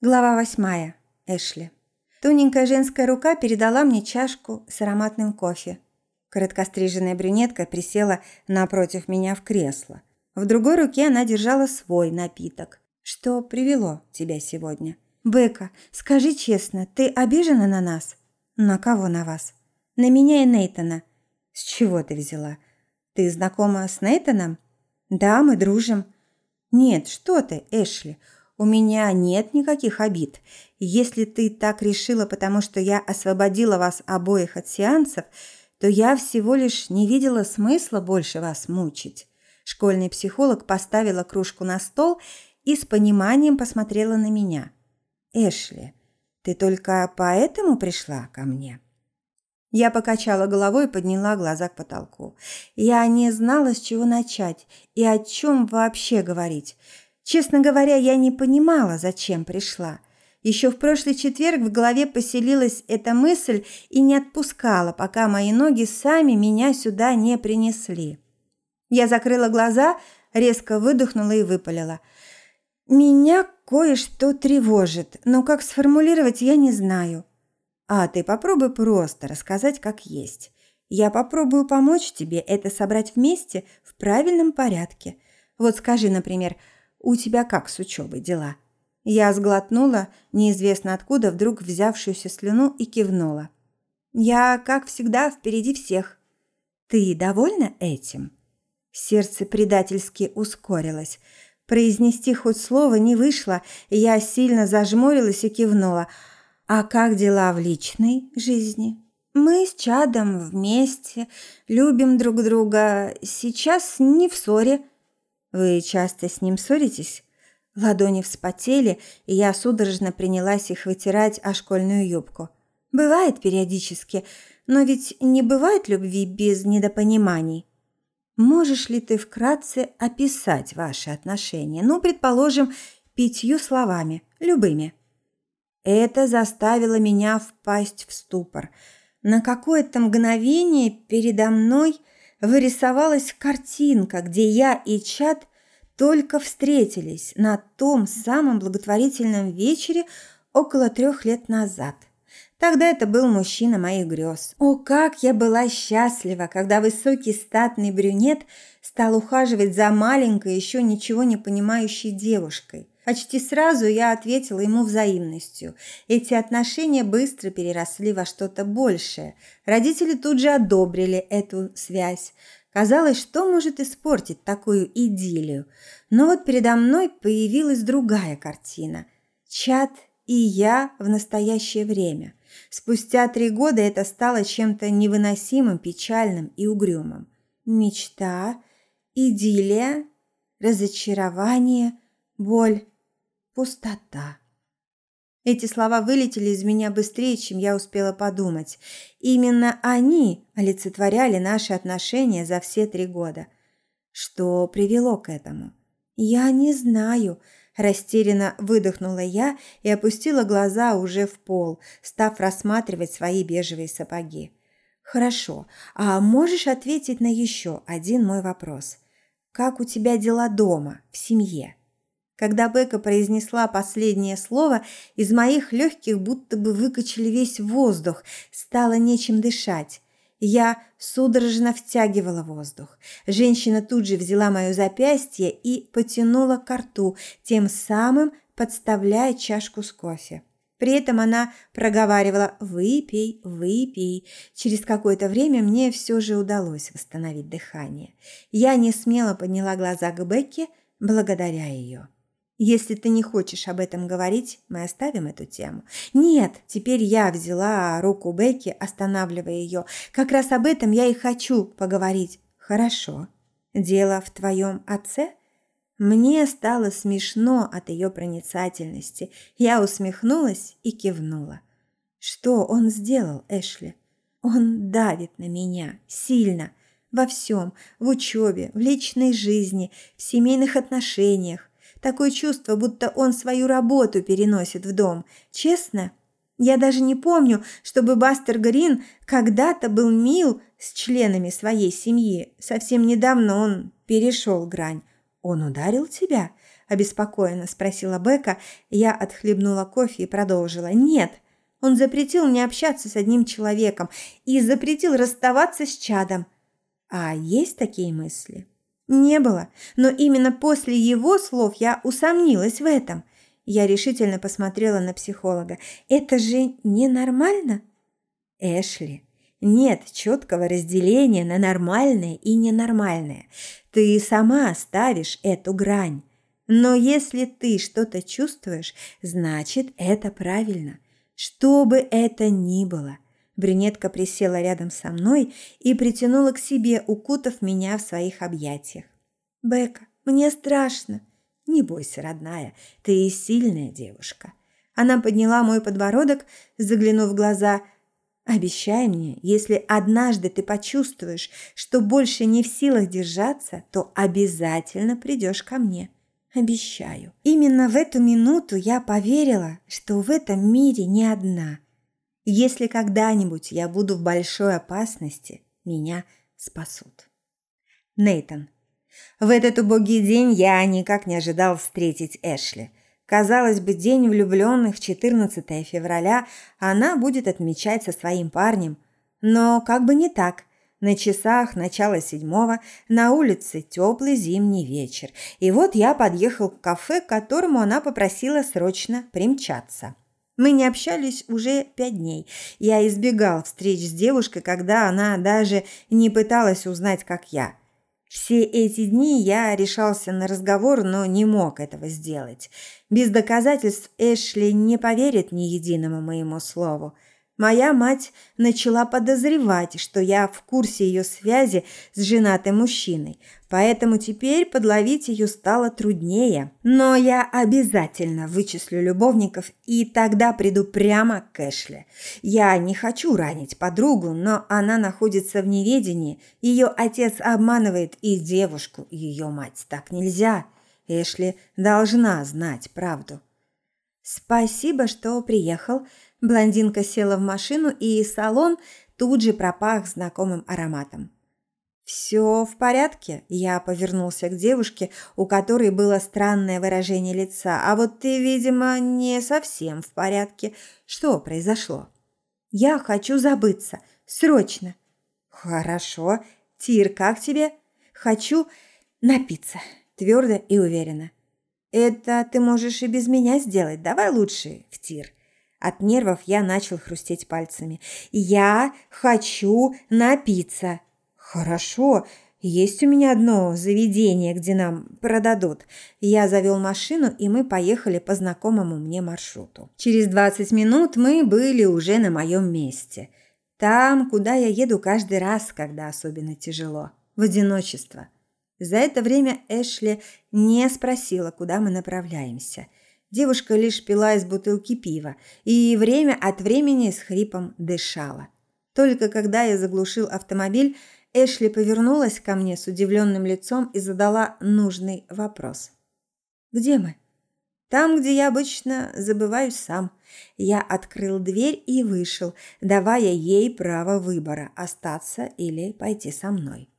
Глава восьмая. Эшли. Тоненькая женская рука передала мне чашку с ароматным кофе. Короткостриженная брюнетка присела напротив меня в кресло. В другой руке она держала свой напиток. Что привело тебя сегодня? Бека, скажи честно, ты обижена на нас? На кого на вас? На меня и Нейтона. С чего ты взяла? Ты знакома с Нейтоном? Да, мы дружим. Нет, что ты, Эшли? У меня нет никаких обид. Если ты так решила, потому что я освободила вас обоих от сеансов, то я всего лишь не видела смысла больше вас мучить. Школьный психолог поставила кружку на стол и с пониманием посмотрела на меня. Эшли, ты только поэтому пришла ко мне? Я покачала головой и подняла глаза к потолку. Я не знала, с чего начать и о чем вообще говорить. Честно говоря, я не понимала, зачем пришла. Еще в прошлый четверг в голове поселилась эта мысль и не отпускала, пока мои ноги сами меня сюда не принесли. Я закрыла глаза, резко выдохнула и выпалила. «Меня кое-что тревожит, но как сформулировать я не знаю». «А ты попробуй просто рассказать, как есть. Я попробую помочь тебе это собрать вместе в правильном порядке. Вот скажи, например, – у тебя как с учебой дела?» Я сглотнула, неизвестно откуда вдруг взявшуюся слюну и кивнула. «Я, как всегда, впереди всех». «Ты довольна этим?» Сердце предательски ускорилось. Произнести хоть слово не вышло, я сильно зажмурилась и кивнула. «А как дела в личной жизни?» «Мы с Чадом вместе, любим друг друга, сейчас не в ссоре». Вы часто с ним ссоритесь? Ладони вспотели, и я судорожно принялась их вытирать о школьную юбку. Бывает периодически, но ведь не бывает любви без недопониманий. Можешь ли ты вкратце описать ваши отношения? Ну, предположим, пятью словами, любыми. Это заставило меня впасть в ступор. На какое-то мгновение передо мной вырисовалась картинка, где я и Чат только встретились на том самом благотворительном вечере около трех лет назад. Тогда это был мужчина моих грез. О, как я была счастлива, когда высокий статный брюнет стал ухаживать за маленькой, еще ничего не понимающей девушкой. Почти сразу я ответила ему взаимностью. Эти отношения быстро переросли во что-то большее. Родители тут же одобрили эту связь. Казалось, что может испортить такую идиллию. Но вот передо мной появилась другая картина. Чат и я в настоящее время. Спустя три года это стало чем-то невыносимым, печальным и угрюмым. Мечта, идиллия, разочарование, боль пустота. Эти слова вылетели из меня быстрее, чем я успела подумать. Именно они олицетворяли наши отношения за все три года. Что привело к этому? Я не знаю. Растерянно выдохнула я и опустила глаза уже в пол, став рассматривать свои бежевые сапоги. Хорошо, а можешь ответить на еще один мой вопрос? Как у тебя дела дома, в семье? Когда Бека произнесла последнее слово, из моих легких будто бы выкачали весь воздух, стало нечем дышать. Я судорожно втягивала воздух. Женщина тут же взяла моё запястье и потянула к рту, тем самым подставляя чашку с кофе. При этом она проговаривала «выпей, выпей». Через какое-то время мне все же удалось восстановить дыхание. Я не смело подняла глаза к Бекке благодаря ее. Если ты не хочешь об этом говорить, мы оставим эту тему. Нет, теперь я взяла руку Бекки, останавливая ее. Как раз об этом я и хочу поговорить. Хорошо. Дело в твоем отце? Мне стало смешно от ее проницательности. Я усмехнулась и кивнула. Что он сделал, Эшли? Он давит на меня сильно во всем, в учебе, в личной жизни, в семейных отношениях. Такое чувство, будто он свою работу переносит в дом. Честно, я даже не помню, чтобы Бастер Грин когда-то был мил с членами своей семьи. Совсем недавно он перешел грань. Он ударил тебя? – обеспокоенно спросила Бека. Я отхлебнула кофе и продолжила. «Нет, он запретил мне общаться с одним человеком и запретил расставаться с чадом. А есть такие мысли?» «Не было, но именно после его слов я усомнилась в этом». Я решительно посмотрела на психолога. «Это же ненормально?» «Эшли, нет четкого разделения на нормальное и ненормальное. Ты сама ставишь эту грань. Но если ты что-то чувствуешь, значит, это правильно. Что бы это ни было. Брюнетка присела рядом со мной и притянула к себе, укутав меня в своих объятиях. «Бека, мне страшно». «Не бойся, родная, ты сильная девушка». Она подняла мой подбородок, заглянув в глаза – Обещай мне, если однажды ты почувствуешь, что больше не в силах держаться, то обязательно придешь ко мне. Обещаю. Именно в эту минуту я поверила, что в этом мире не одна. Если когда-нибудь я буду в большой опасности, меня спасут. Нейтон. В этот убогий день я никак не ожидал встретить Эшли. Казалось бы, день влюбленных, 14 февраля, она будет отмечать со своим парнем. Но как бы не так. На часах начало седьмого, на улице теплый зимний вечер. И вот я подъехал к кафе, к которому она попросила срочно примчаться. Мы не общались уже пять дней. Я избегал встреч с девушкой, когда она даже не пыталась узнать, как я. Все эти дни я решался на разговор, но не мог этого сделать. Без доказательств Эшли не поверит ни единому моему слову. Моя мать начала подозревать, что я в курсе ее связи с женатым мужчиной, поэтому теперь подловить ее стало труднее. Но я обязательно вычислю любовников и тогда приду прямо к Эшли. Я не хочу ранить подругу, но она находится в неведении. Ее отец обманывает и девушку, и ее мать. Так нельзя. Эшли должна знать правду. «Спасибо, что приехал», Блондинка села в машину, и салон тут же пропах знакомым ароматом. «Все в порядке?» Я повернулся к девушке, у которой было странное выражение лица. «А вот ты, видимо, не совсем в порядке. Что произошло?» «Я хочу забыться. Срочно!» «Хорошо. Тир, как тебе?» «Хочу напиться». Твердо и уверенно. «Это ты можешь и без меня сделать. Давай лучше в тир». От нервов я начал хрустеть пальцами. «Я хочу напиться!» «Хорошо, есть у меня одно заведение, где нам продадут». Я завел машину, и мы поехали по знакомому мне маршруту. Через 20 минут мы были уже на моем месте. Там, куда я еду каждый раз, когда особенно тяжело. В одиночество. За это время Эшли не спросила, куда мы направляемся – Девушка лишь пила из бутылки пива и время от времени с хрипом дышала. Только когда я заглушил автомобиль, Эшли повернулась ко мне с удивленным лицом и задала нужный вопрос. «Где мы?» «Там, где я обычно забываюсь сам». Я открыл дверь и вышел, давая ей право выбора – остаться или пойти со мной.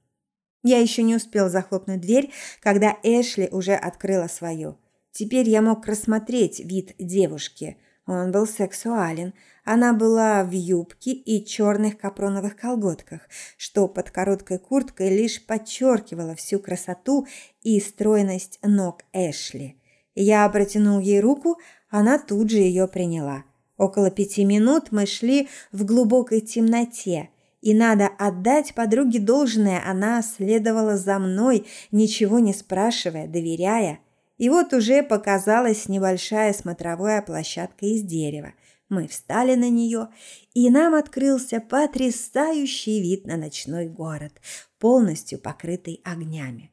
Я еще не успел захлопнуть дверь, когда Эшли уже открыла свою – Теперь я мог рассмотреть вид девушки. Он был сексуален. Она была в юбке и черных капроновых колготках, что под короткой курткой лишь подчеркивало всю красоту и стройность ног Эшли. Я протянул ей руку, она тут же ее приняла. Около пяти минут мы шли в глубокой темноте, и надо отдать подруге должное, она следовала за мной, ничего не спрашивая, доверяя. И вот уже показалась небольшая смотровая площадка из дерева. Мы встали на нее, и нам открылся потрясающий вид на ночной город, полностью покрытый огнями.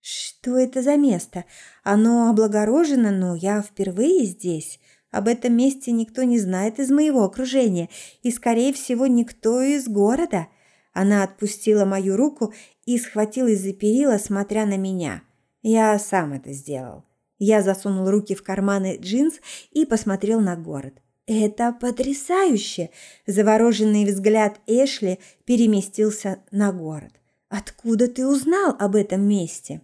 Что это за место? Оно облагорожено, но я впервые здесь. Об этом месте никто не знает из моего окружения, и, скорее всего, никто из города. Она отпустила мою руку и схватилась за перила, смотря на меня – я сам это сделал. Я засунул руки в карманы джинс и посмотрел на город. Это потрясающе! Завороженный взгляд Эшли переместился на город. Откуда ты узнал об этом месте?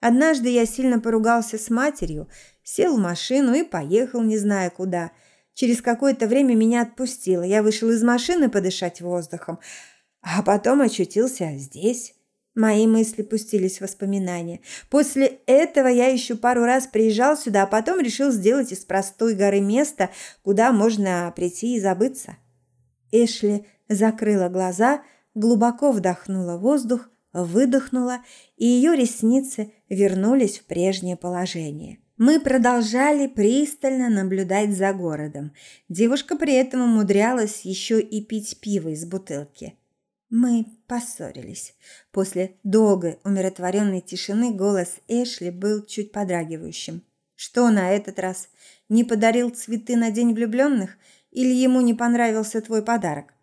Однажды я сильно поругался с матерью, сел в машину и поехал не зная куда. Через какое-то время меня отпустило. Я вышел из машины подышать воздухом, а потом очутился здесь. Мои мысли пустились в воспоминания. После этого я еще пару раз приезжал сюда, а потом решил сделать из простой горы место, куда можно прийти и забыться. Эшли закрыла глаза, глубоко вдохнула воздух, выдохнула, и ее ресницы вернулись в прежнее положение. Мы продолжали пристально наблюдать за городом. Девушка при этом умудрялась еще и пить пиво из бутылки. Мы поссорились. После долгой умиротворенной тишины голос Эшли был чуть подрагивающим. Что на этот раз? Не подарил цветы на день влюбленных? Или ему не понравился твой подарок?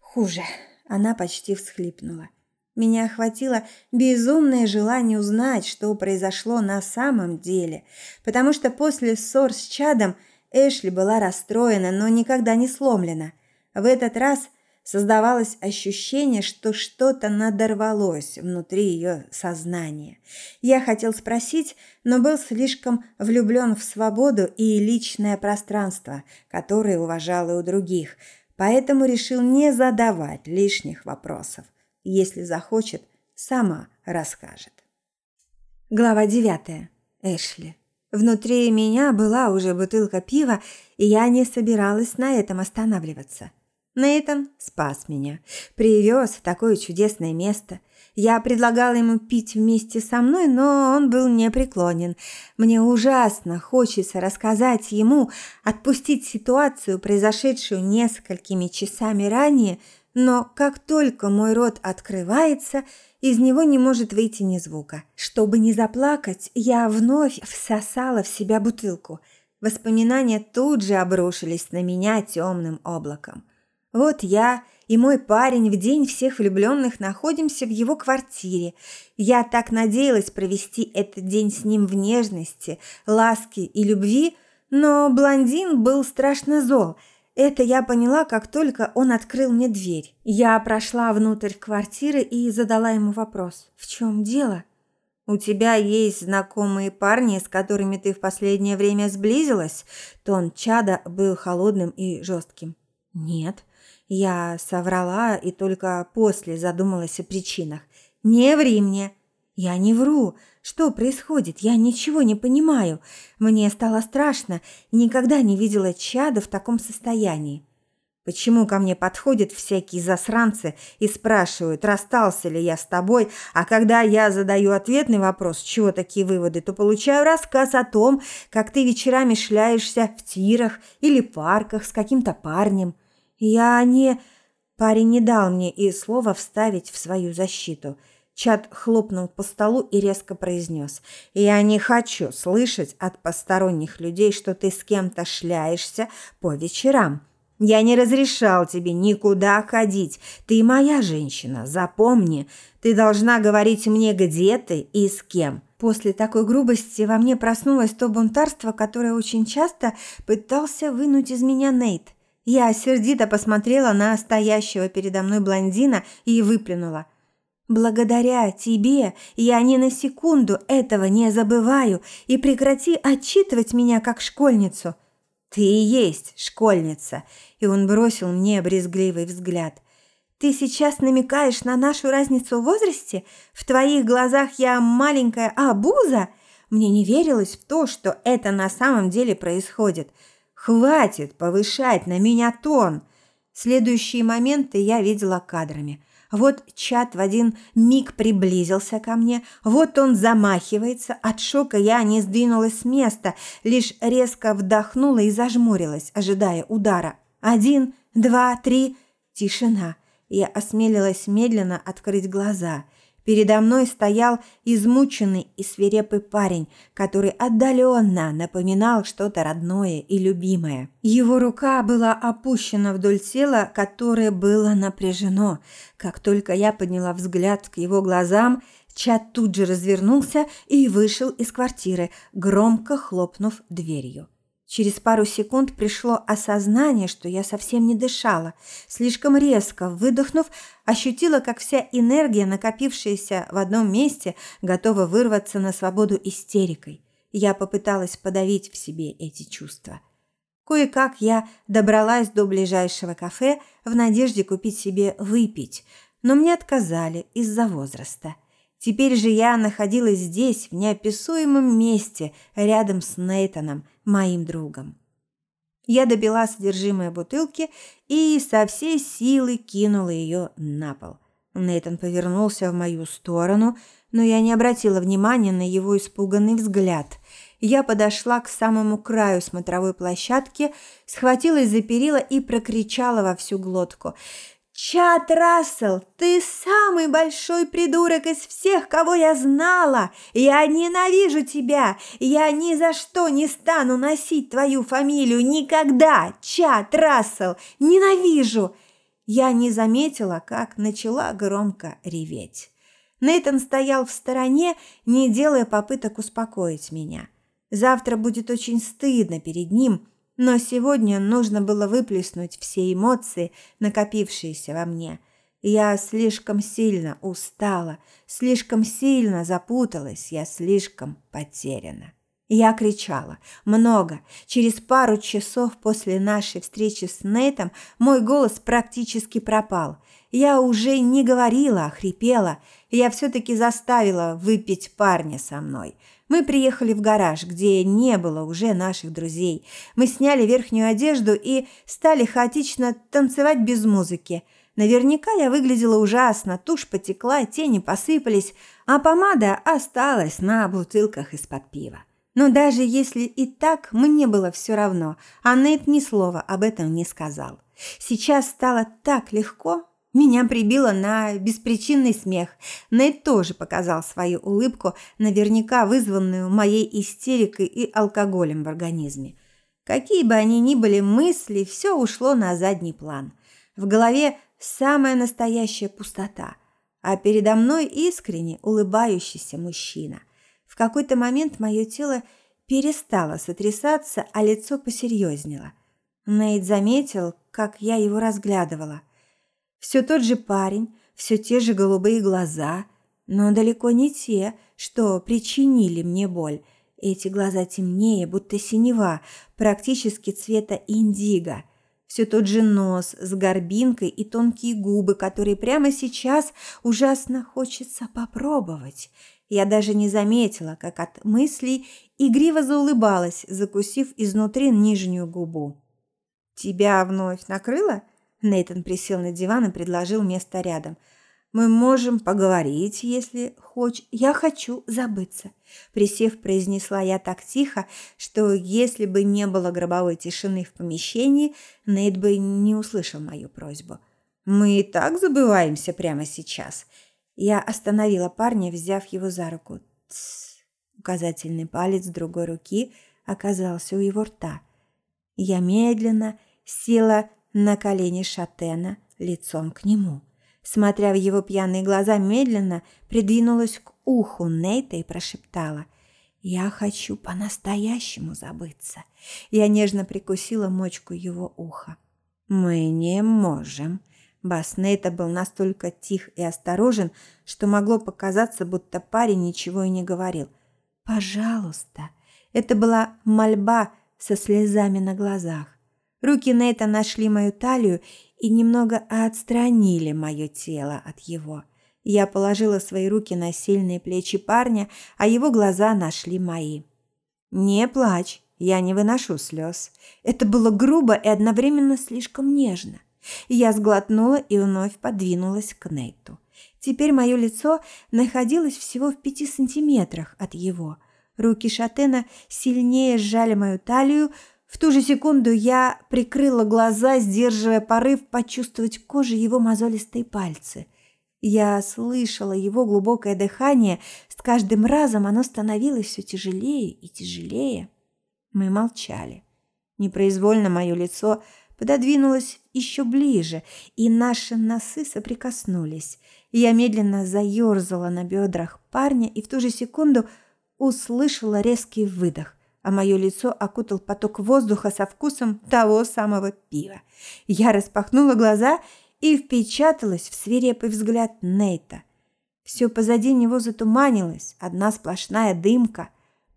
Хуже. Она почти всхлипнула. Меня охватило безумное желание узнать, что произошло на самом деле, потому что после ссор с Чадом Эшли была расстроена, но никогда не сломлена. В этот раз – Создавалось ощущение, что что-то надорвалось внутри ее сознания. Я хотел спросить, но был слишком влюблен в свободу и личное пространство, которое уважал и у других, поэтому решил не задавать лишних вопросов. Если захочет, сама расскажет. Глава девятая. Эшли. Внутри меня была уже бутылка пива, и я не собиралась на этом останавливаться. Нейтан спас меня, привез в такое чудесное место. Я предлагала ему пить вместе со мной, но он был непреклонен. Мне ужасно хочется рассказать ему, отпустить ситуацию, произошедшую несколькими часами ранее, но как только мой рот открывается, из него не может выйти ни звука. Чтобы не заплакать, я вновь всосала в себя бутылку. Воспоминания тут же обрушились на меня темным облаком. Вот я и мой парень в день всех влюбленных находимся в его квартире. Я так надеялась провести этот день с ним в нежности, ласке и любви, но блондин был страшно зол. Это я поняла, как только он открыл мне дверь. Я прошла внутрь квартиры и задала ему вопрос. «В чем дело?» «У тебя есть знакомые парни, с которыми ты в последнее время сблизилась?» Тон Чада был холодным и жестким. «Нет». Я соврала и только после задумалась о причинах. «Не ври мне!» «Я не вру. Что происходит? Я ничего не понимаю. Мне стало страшно. Никогда не видела чада в таком состоянии. Почему ко мне подходят всякие засранцы и спрашивают, расстался ли я с тобой, а когда я задаю ответный вопрос, чего такие выводы, то получаю рассказ о том, как ты вечерами шляешься в тирах или парках с каким-то парнем. «Я не...» Парень не дал мне и слова вставить в свою защиту. Чат хлопнул по столу и резко произнес. «Я не хочу слышать от посторонних людей, что ты с кем-то шляешься по вечерам. Я не разрешал тебе никуда ходить. Ты моя женщина, запомни. Ты должна говорить мне, где ты и с кем». После такой грубости во мне проснулось то бунтарство, которое очень часто пытался вынуть из меня Нейт – я сердито посмотрела на стоящего передо мной блондина и выплюнула. «Благодаря тебе я ни на секунду этого не забываю и прекрати отчитывать меня как школьницу». «Ты и есть школьница», и он бросил мне брезгливый взгляд. «Ты сейчас намекаешь на нашу разницу в возрасте? В твоих глазах я маленькая абуза?» Мне не верилось в то, что это на самом деле происходит – Хватит повышать на меня тон. Следующие моменты я видела кадрами. Вот чат в один миг приблизился ко мне, вот он замахивается. От шока я не сдвинулась с места, лишь резко вдохнула и зажмурилась, ожидая удара. Один, два, три. Тишина. Я осмелилась медленно открыть глаза – Передо мной стоял измученный и свирепый парень, который отдаленно напоминал что-то родное и любимое. Его рука была опущена вдоль тела, которое было напряжено. Как только я подняла взгляд к его глазам, Чат тут же развернулся и вышел из квартиры, громко хлопнув дверью. Через пару секунд пришло осознание, что я совсем не дышала. Слишком резко выдохнув, ощутила, как вся энергия, накопившаяся в одном месте, готова вырваться на свободу истерикой. Я попыталась подавить в себе эти чувства. Кое-как я добралась до ближайшего кафе в надежде купить себе выпить, но мне отказали из-за возраста. Теперь же я находилась здесь, в неописуемом месте, рядом с Нейтаном, моим другом. Я допила содержимое бутылки и со всей силы кинула ее на пол. Нейтан повернулся в мою сторону, но я не обратила внимания на его испуганный взгляд. Я подошла к самому краю смотровой площадки, схватилась за перила и прокричала во всю глотку – Чат Рассел, ты самый большой придурок из всех, кого я знала. Я ненавижу тебя. Я ни за что не стану носить твою фамилию никогда. Чат Рассел, ненавижу. Я не заметила, как начала громко реветь. Нейтон стоял в стороне, не делая попыток успокоить меня. Завтра будет очень стыдно перед ним, но сегодня нужно было выплеснуть все эмоции, накопившиеся во мне. Я слишком сильно устала, слишком сильно запуталась, я слишком потеряна. Я кричала. Много. Через пару часов после нашей встречи с Нейтом мой голос практически пропал. Я уже не говорила, а хрипела. Я все-таки заставила выпить парня со мной. Мы приехали в гараж, где не было уже наших друзей. Мы сняли верхнюю одежду и стали хаотично танцевать без музыки. Наверняка я выглядела ужасно, тушь потекла, тени посыпались, а помада осталась на бутылках из-под пива. Но даже если и так, мне было все равно, а Нейт ни слова об этом не сказал. Сейчас стало так легко, меня прибило на беспричинный смех. Нейт тоже показал свою улыбку, наверняка вызванную моей истерикой и алкоголем в организме. Какие бы они ни были мысли, все ушло на задний план. В голове самая настоящая пустота, а передо мной искренне улыбающийся мужчина. В какой-то момент мое тело перестало сотрясаться, а лицо посерьезнело. Нейт заметил, как я его разглядывала – все тот же парень, все те же голубые глаза, но далеко не те, что причинили мне боль. Эти глаза темнее, будто синева, практически цвета индиго. Все тот же нос с горбинкой и тонкие губы, которые прямо сейчас ужасно хочется попробовать. Я даже не заметила, как от мыслей игриво заулыбалась, закусив изнутри нижнюю губу. «Тебя вновь накрыло?» Нейтон присел на диван и предложил место рядом. Мы можем поговорить, если хочешь. Я хочу забыться, присев, произнесла я так тихо, что если бы не было гробовой тишины в помещении, Нейт бы не услышал мою просьбу. Мы и так забываемся прямо сейчас. Я остановила парня, взяв его за руку. Тс. Указательный палец другой руки оказался у его рта. Я медленно села на колени Шатена лицом к нему. Смотря в его пьяные глаза, медленно придвинулась к уху Нейта и прошептала «Я хочу по-настоящему забыться». Я нежно прикусила мочку его уха. «Мы не можем». Бас Нейта был настолько тих и осторожен, что могло показаться, будто парень ничего и не говорил. «Пожалуйста». Это была мольба со слезами на глазах. Руки Нейта нашли мою талию и немного отстранили мое тело от его. Я положила свои руки на сильные плечи парня, а его глаза нашли мои. «Не плачь, я не выношу слез». Это было грубо и одновременно слишком нежно. Я сглотнула и вновь подвинулась к Нейту. Теперь мое лицо находилось всего в пяти сантиметрах от его. Руки Шатена сильнее сжали мою талию, в ту же секунду я прикрыла глаза, сдерживая порыв почувствовать кожей его мозолистые пальцы. Я слышала его глубокое дыхание, с каждым разом оно становилось все тяжелее и тяжелее. Мы молчали. Непроизвольно мое лицо пододвинулось еще ближе, и наши носы соприкоснулись. Я медленно заерзала на бедрах парня и в ту же секунду услышала резкий выдох. А мое лицо окутал поток воздуха со вкусом того самого пива. Я распахнула глаза и впечаталась в свирепый взгляд Нейта. Все позади него затуманилось, одна сплошная дымка.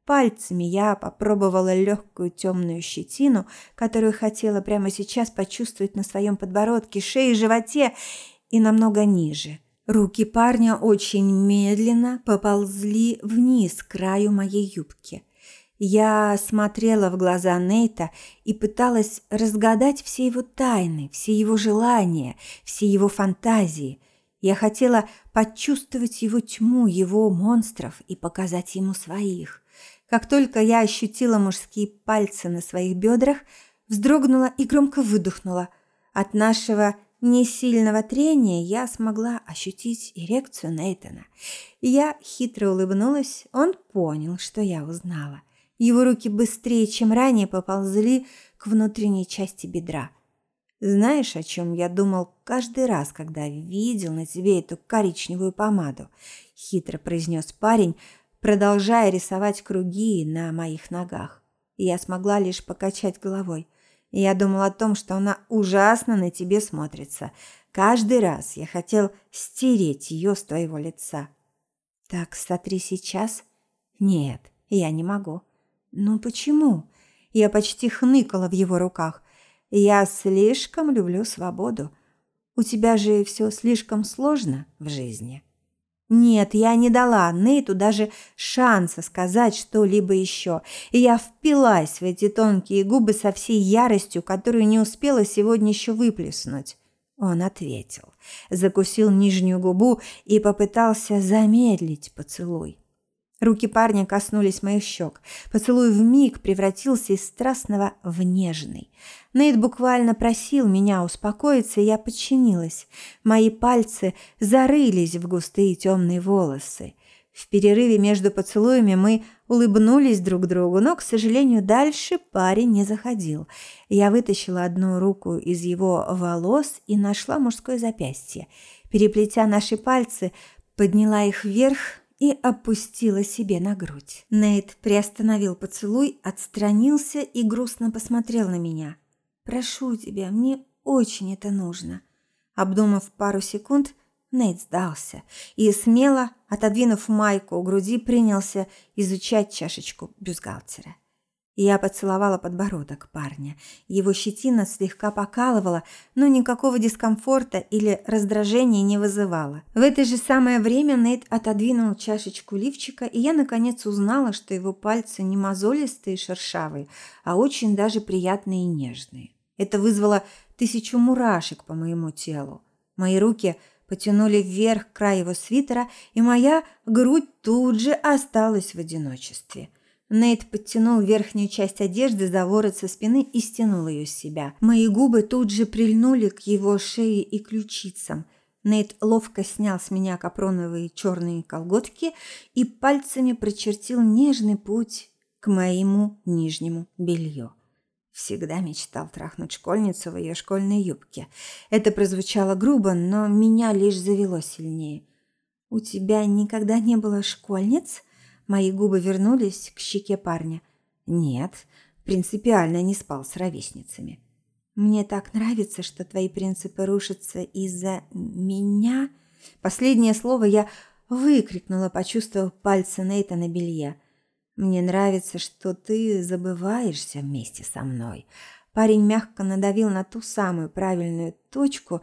Пальцами я попробовала легкую темную щетину, которую хотела прямо сейчас почувствовать на своем подбородке, шее и животе, и намного ниже. Руки парня очень медленно поползли вниз к краю моей юбки. Я смотрела в глаза Нейта и пыталась разгадать все его тайны, все его желания, все его фантазии. Я хотела почувствовать его тьму, его монстров и показать ему своих. Как только я ощутила мужские пальцы на своих бедрах, вздрогнула и громко выдохнула. От нашего несильного трения я смогла ощутить эрекцию Нейтана. Я хитро улыбнулась, он понял, что я узнала. Его руки быстрее, чем ранее, поползли к внутренней части бедра. Знаешь, о чем я думал каждый раз, когда видел на тебе эту коричневую помаду? Хитро произнес парень, продолжая рисовать круги на моих ногах. Я смогла лишь покачать головой. Я думал о том, что она ужасно на тебе смотрится. Каждый раз я хотел стереть ее с твоего лица. Так, сотри сейчас. Нет, я не могу. Ну почему? Я почти хныкала в его руках. Я слишком люблю свободу. У тебя же все слишком сложно в жизни. Нет, я не дала Нейту даже шанса сказать что-либо еще, и я впилась в эти тонкие губы со всей яростью, которую не успела сегодня еще выплеснуть. Он ответил, закусил нижнюю губу и попытался замедлить поцелуй. Руки парня коснулись моих щек. Поцелуй вмиг превратился из страстного в нежный. Нейт буквально просил меня успокоиться, и я подчинилась. Мои пальцы зарылись в густые темные волосы. В перерыве между поцелуями мы улыбнулись друг другу, но, к сожалению, дальше парень не заходил. Я вытащила одну руку из его волос и нашла мужское запястье. Переплетя наши пальцы, подняла их вверх, и опустила себе на грудь. Нейт приостановил поцелуй, отстранился и грустно посмотрел на меня. «Прошу тебя, мне очень это нужно». Обдумав пару секунд, Нейт сдался и, смело отодвинув майку у груди, принялся изучать чашечку бюстгальтера. Я поцеловала подбородок парня. Его щетина слегка покалывала, но никакого дискомфорта или раздражения не вызывала. В это же самое время Нейт отодвинул чашечку лифчика, и я наконец узнала, что его пальцы не мозолистые и шершавые, а очень даже приятные и нежные. Это вызвало тысячу мурашек по моему телу. Мои руки потянули вверх край его свитера, и моя грудь тут же осталась в одиночестве – Нейт подтянул верхнюю часть одежды за ворот со спины и стянул ее с себя. Мои губы тут же прильнули к его шее и ключицам. Нейт ловко снял с меня капроновые черные колготки и пальцами прочертил нежный путь к моему нижнему белью. Всегда мечтал трахнуть школьницу в ее школьной юбке. Это прозвучало грубо, но меня лишь завело сильнее. «У тебя никогда не было школьниц?» Мои губы вернулись к щеке парня. Нет, принципиально не спал с ровесницами. Мне так нравится, что твои принципы рушатся из-за меня. Последнее слово я выкрикнула, почувствовав пальцы Нейта на белье. Мне нравится, что ты забываешься вместе со мной. Парень мягко надавил на ту самую правильную точку,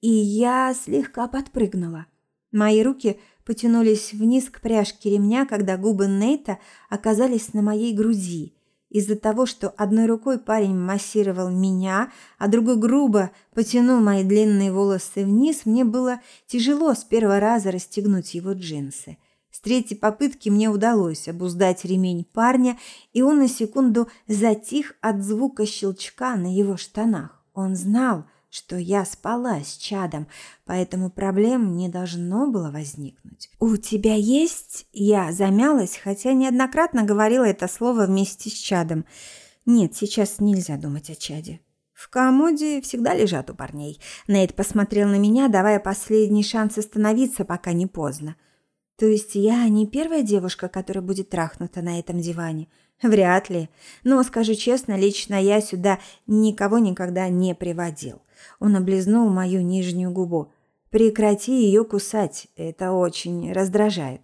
и я слегка подпрыгнула. Мои руки потянулись вниз к пряжке ремня, когда губы Нейта оказались на моей груди. Из-за того, что одной рукой парень массировал меня, а другой грубо потянул мои длинные волосы вниз, мне было тяжело с первого раза расстегнуть его джинсы. С третьей попытки мне удалось обуздать ремень парня, и он на секунду затих от звука щелчка на его штанах. Он знал, что я спала с чадом, поэтому проблем не должно было возникнуть. «У тебя есть?» Я замялась, хотя неоднократно говорила это слово вместе с чадом. «Нет, сейчас нельзя думать о чаде». В комоде всегда лежат у парней. Нейт посмотрел на меня, давая последний шанс остановиться, пока не поздно. То есть я не первая девушка, которая будет трахнута на этом диване. Вряд ли. Но, скажу честно, лично я сюда никого никогда не приводил. Он облизнул мою нижнюю губу. Прекрати ее кусать, это очень раздражает.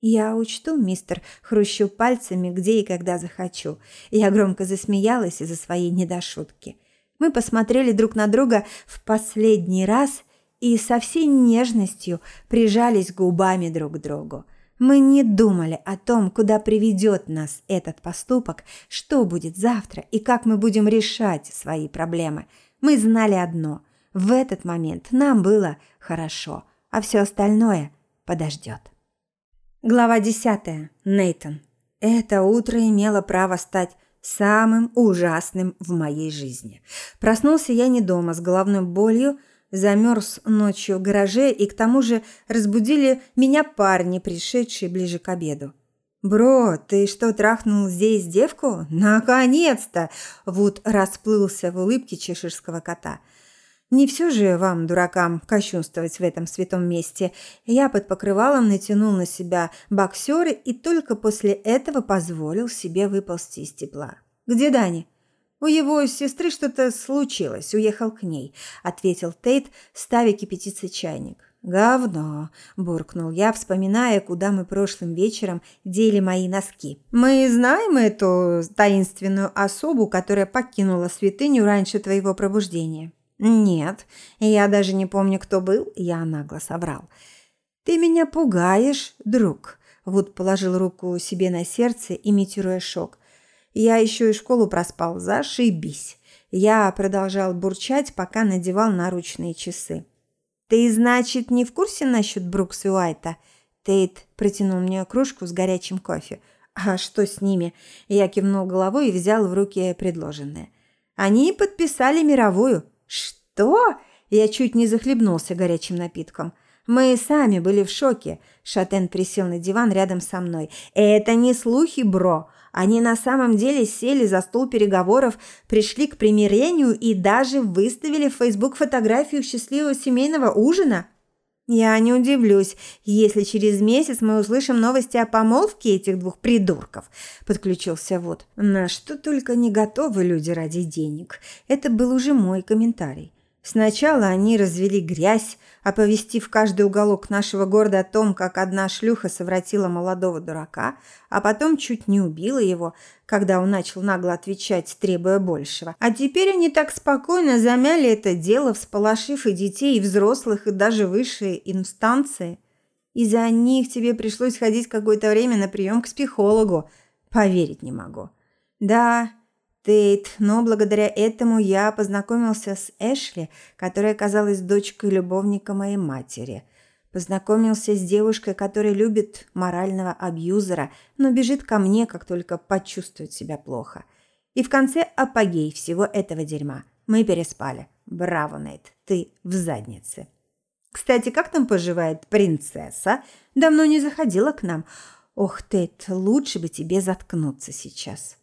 Я учту, мистер, хрущу пальцами, где и когда захочу. Я громко засмеялась из-за своей недошутки. Мы посмотрели друг на друга в последний раз и со всей нежностью прижались губами друг к другу. Мы не думали о том, куда приведет нас этот поступок, что будет завтра и как мы будем решать свои проблемы. Мы знали одно – в этот момент нам было хорошо, а все остальное подождет. Глава 10. Нейтон. Это утро имело право стать самым ужасным в моей жизни. Проснулся я не дома с головной болью – Замерз ночью в гараже, и к тому же разбудили меня парни, пришедшие ближе к обеду. «Бро, ты что, трахнул здесь девку? Наконец-то!» Вуд расплылся в улыбке чеширского кота. «Не все же вам, дуракам, кощунствовать в этом святом месте. Я под покрывалом натянул на себя боксеры и только после этого позволил себе выползти из тепла. Где Дани?» У его сестры что-то случилось, уехал к ней, ответил Тейт, ставя кипятиться чайник. Говно, буркнул я, вспоминая, куда мы прошлым вечером дели мои носки. Мы знаем эту таинственную особу, которая покинула святыню раньше твоего пробуждения. Нет, я даже не помню, кто был, я нагло соврал. Ты меня пугаешь, друг. Вуд положил руку себе на сердце, имитируя шок. Я еще и школу проспал, зашибись. Я продолжал бурчать, пока надевал наручные часы. «Ты, значит, не в курсе насчет Брукс и Уайта?» Тейт протянул мне кружку с горячим кофе. «А что с ними?» Я кивнул головой и взял в руки предложенное. «Они подписали мировую». «Что?» Я чуть не захлебнулся горячим напитком. Мы сами были в шоке. Шатен присел на диван рядом со мной. «Это не слухи, бро. Они на самом деле сели за стол переговоров, пришли к примирению и даже выставили в Facebook фотографию счастливого семейного ужина. Я не удивлюсь, если через месяц мы услышим новости о помолвке этих двух придурков, подключился вот. На что только не готовы люди ради денег. Это был уже мой комментарий. Сначала они развели грязь, оповестив каждый уголок нашего города о том, как одна шлюха совратила молодого дурака, а потом чуть не убила его, когда он начал нагло отвечать, требуя большего. А теперь они так спокойно замяли это дело, всполошив и детей, и взрослых, и даже высшие инстанции. Из-за них тебе пришлось ходить какое-то время на прием к психологу. Поверить не могу. Да, Тейт, но благодаря этому я познакомился с Эшли, которая оказалась дочкой любовника моей матери. Познакомился с девушкой, которая любит морального абьюзера, но бежит ко мне, как только почувствует себя плохо. И в конце апогей всего этого дерьма. Мы переспали. Браво, Нейт, ты в заднице. Кстати, как там поживает принцесса? Давно не заходила к нам. Ох, Тейт, лучше бы тебе заткнуться сейчас.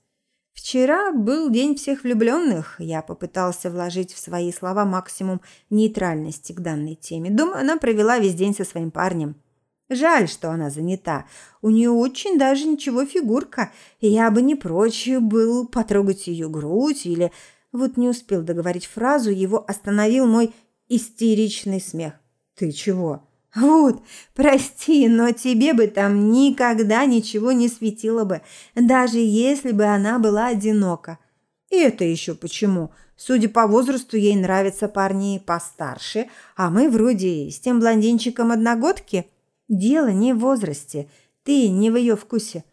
Вчера был день всех влюбленных. Я попытался вложить в свои слова максимум нейтральности к данной теме. Думаю, она провела весь день со своим парнем. Жаль, что она занята. У нее очень даже ничего фигурка. Я бы не прочь был потрогать ее грудь или... Вот не успел договорить фразу, его остановил мой истеричный смех. «Ты чего?» Вот, прости, но тебе бы там никогда ничего не светило бы, даже если бы она была одинока. И это еще почему? Судя по возрасту, ей нравятся парни постарше, а мы вроде с тем блондинчиком одногодки. Дело не в возрасте, ты не в ее вкусе.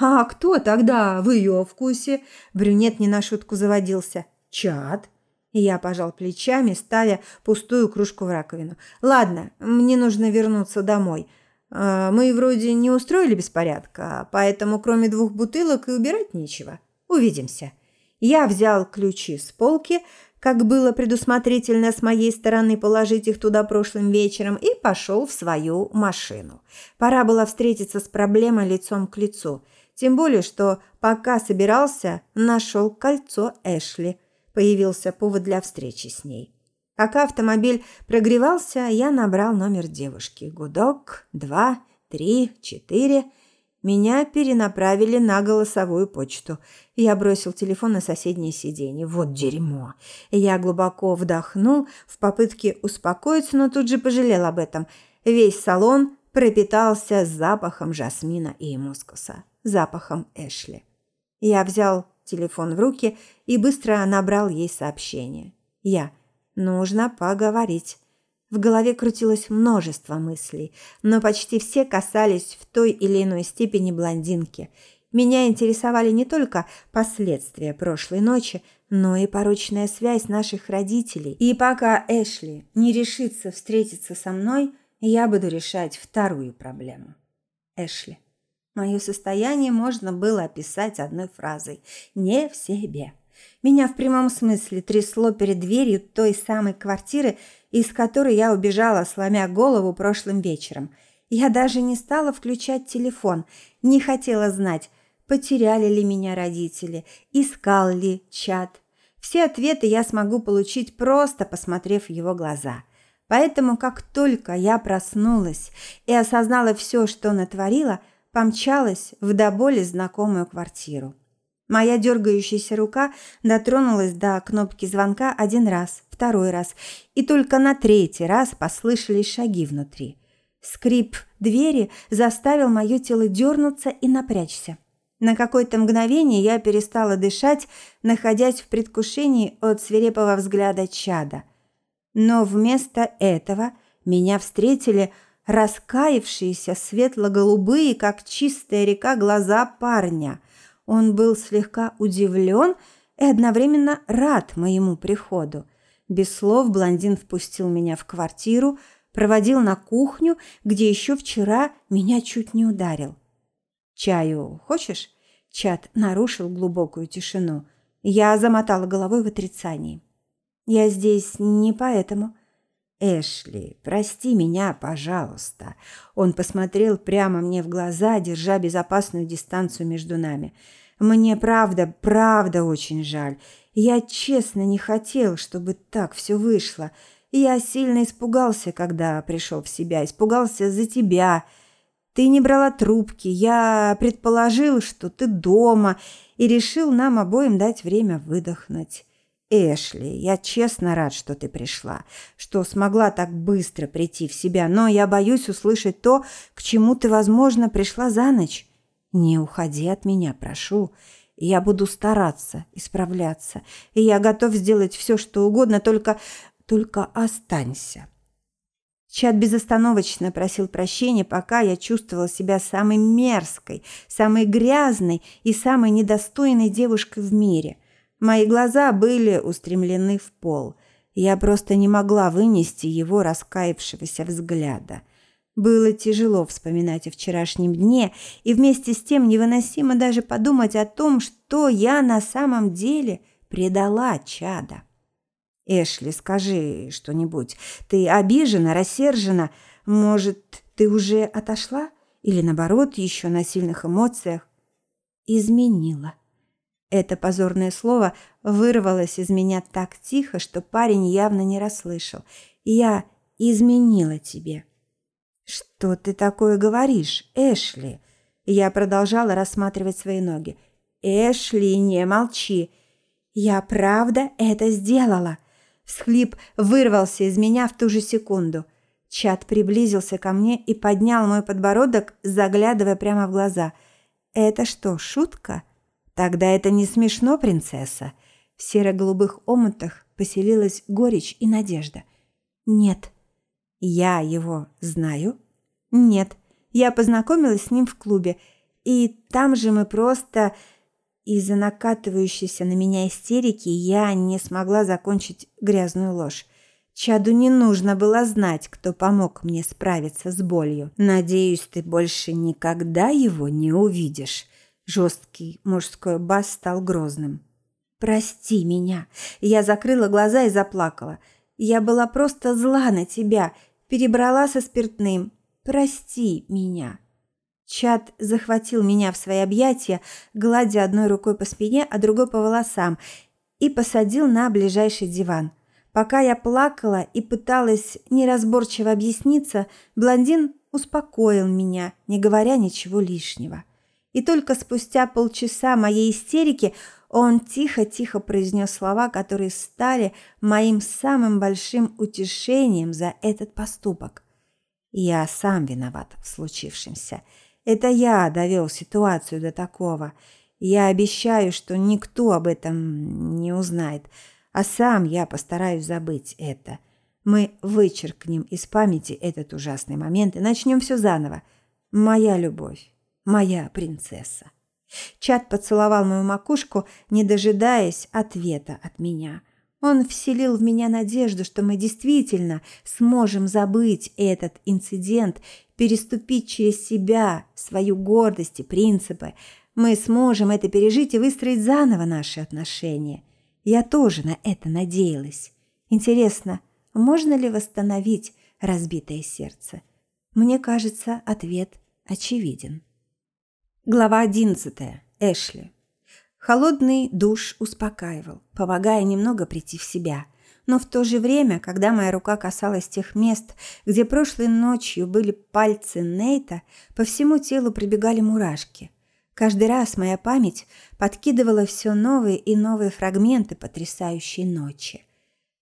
А кто тогда в ее вкусе? Брюнет не на шутку заводился. Чат. Я пожал плечами, ставя пустую кружку в раковину. Ладно, мне нужно вернуться домой. А, мы вроде не устроили беспорядка, поэтому кроме двух бутылок и убирать нечего. Увидимся. Я взял ключи с полки, как было предусмотрительно с моей стороны положить их туда прошлым вечером, и пошел в свою машину. Пора было встретиться с проблемой лицом к лицу. Тем более, что пока собирался, нашел кольцо Эшли – появился повод для встречи с ней. Пока автомобиль прогревался, я набрал номер девушки. Гудок, два, три, четыре. Меня перенаправили на голосовую почту. Я бросил телефон на соседнее сиденье. Вот дерьмо. Я глубоко вдохнул в попытке успокоиться, но тут же пожалел об этом. Весь салон пропитался запахом жасмина и мускуса, запахом Эшли. Я взял телефон в руки и быстро набрал ей сообщение. Я. Нужно поговорить. В голове крутилось множество мыслей, но почти все касались в той или иной степени блондинки. Меня интересовали не только последствия прошлой ночи, но и порочная связь наших родителей. И пока Эшли не решится встретиться со мной, я буду решать вторую проблему. Эшли. Мое состояние можно было описать одной фразой «не в себе». Меня в прямом смысле трясло перед дверью той самой квартиры, из которой я убежала, сломя голову прошлым вечером. Я даже не стала включать телефон, не хотела знать, потеряли ли меня родители, искал ли чат. Все ответы я смогу получить, просто посмотрев в его глаза. Поэтому, как только я проснулась и осознала все, что натворила, помчалась в до боли знакомую квартиру. Моя дергающаяся рука дотронулась до кнопки звонка один раз, второй раз, и только на третий раз послышались шаги внутри. Скрип двери заставил мое тело дернуться и напрячься. На какое-то мгновение я перестала дышать, находясь в предвкушении от свирепого взгляда чада. Но вместо этого меня встретили раскаявшиеся светло-голубые, как чистая река, глаза парня – он был слегка удивлен и одновременно рад моему приходу. Без слов блондин впустил меня в квартиру, проводил на кухню, где еще вчера меня чуть не ударил. «Чаю хочешь?» Чат нарушил глубокую тишину. Я замотала головой в отрицании. «Я здесь не поэтому». «Эшли, прости меня, пожалуйста». Он посмотрел прямо мне в глаза, держа безопасную дистанцию между нами. Мне правда, правда очень жаль. Я честно не хотел, чтобы так все вышло. Я сильно испугался, когда пришел в себя, испугался за тебя. Ты не брала трубки. Я предположил, что ты дома, и решил нам обоим дать время выдохнуть. Эшли, я честно рад, что ты пришла, что смогла так быстро прийти в себя, но я боюсь услышать то, к чему ты, возможно, пришла за ночь. Не уходи от меня, прошу. Я буду стараться исправляться, и я готов сделать все, что угодно, только только останься. Чат безостановочно просил прощения, пока я чувствовала себя самой мерзкой, самой грязной и самой недостойной девушкой в мире. Мои глаза были устремлены в пол. Я просто не могла вынести его раскаявшегося взгляда. Было тяжело вспоминать о вчерашнем дне, и вместе с тем невыносимо даже подумать о том, что я на самом деле предала чада. Эшли, скажи что-нибудь. Ты обижена, рассержена? Может, ты уже отошла? Или наоборот, еще на сильных эмоциях? Изменила. Это позорное слово вырвалось из меня так тихо, что парень явно не расслышал. Я изменила тебе. «Что ты такое говоришь, Эшли?» Я продолжала рассматривать свои ноги. «Эшли, не молчи!» «Я правда это сделала!» Всхлип вырвался из меня в ту же секунду. Чат приблизился ко мне и поднял мой подбородок, заглядывая прямо в глаза. «Это что, шутка?» «Тогда это не смешно, принцесса!» В серо-голубых омутах поселилась горечь и надежда. «Нет, я его знаю? Нет. Я познакомилась с ним в клубе, и там же мы просто из-за накатывающейся на меня истерики я не смогла закончить грязную ложь. Чаду не нужно было знать, кто помог мне справиться с болью. Надеюсь, ты больше никогда его не увидишь. Жесткий мужской бас стал грозным. Прости меня. Я закрыла глаза и заплакала. Я была просто зла на тебя перебрала со спиртным. Прости меня. Чат захватил меня в свои объятия, гладя одной рукой по спине, а другой по волосам, и посадил на ближайший диван. Пока я плакала и пыталась неразборчиво объясниться, блондин успокоил меня, не говоря ничего лишнего. И только спустя полчаса моей истерики он тихо-тихо произнес слова, которые стали моим самым большим утешением за этот поступок. Я сам виноват в случившемся. Это я довел ситуацию до такого. Я обещаю, что никто об этом не узнает, а сам я постараюсь забыть это. Мы вычеркнем из памяти этот ужасный момент и начнем все заново. Моя любовь, моя принцесса. Чат поцеловал мою макушку, не дожидаясь ответа от меня. Он вселил в меня надежду, что мы действительно сможем забыть этот инцидент, переступить через себя, свою гордость и принципы. Мы сможем это пережить и выстроить заново наши отношения. Я тоже на это надеялась. Интересно, можно ли восстановить разбитое сердце? Мне кажется, ответ очевиден. Глава 11. Эшли. Холодный душ успокаивал, помогая немного прийти в себя. Но в то же время, когда моя рука касалась тех мест, где прошлой ночью были пальцы Нейта, по всему телу прибегали мурашки. Каждый раз моя память подкидывала все новые и новые фрагменты потрясающей ночи.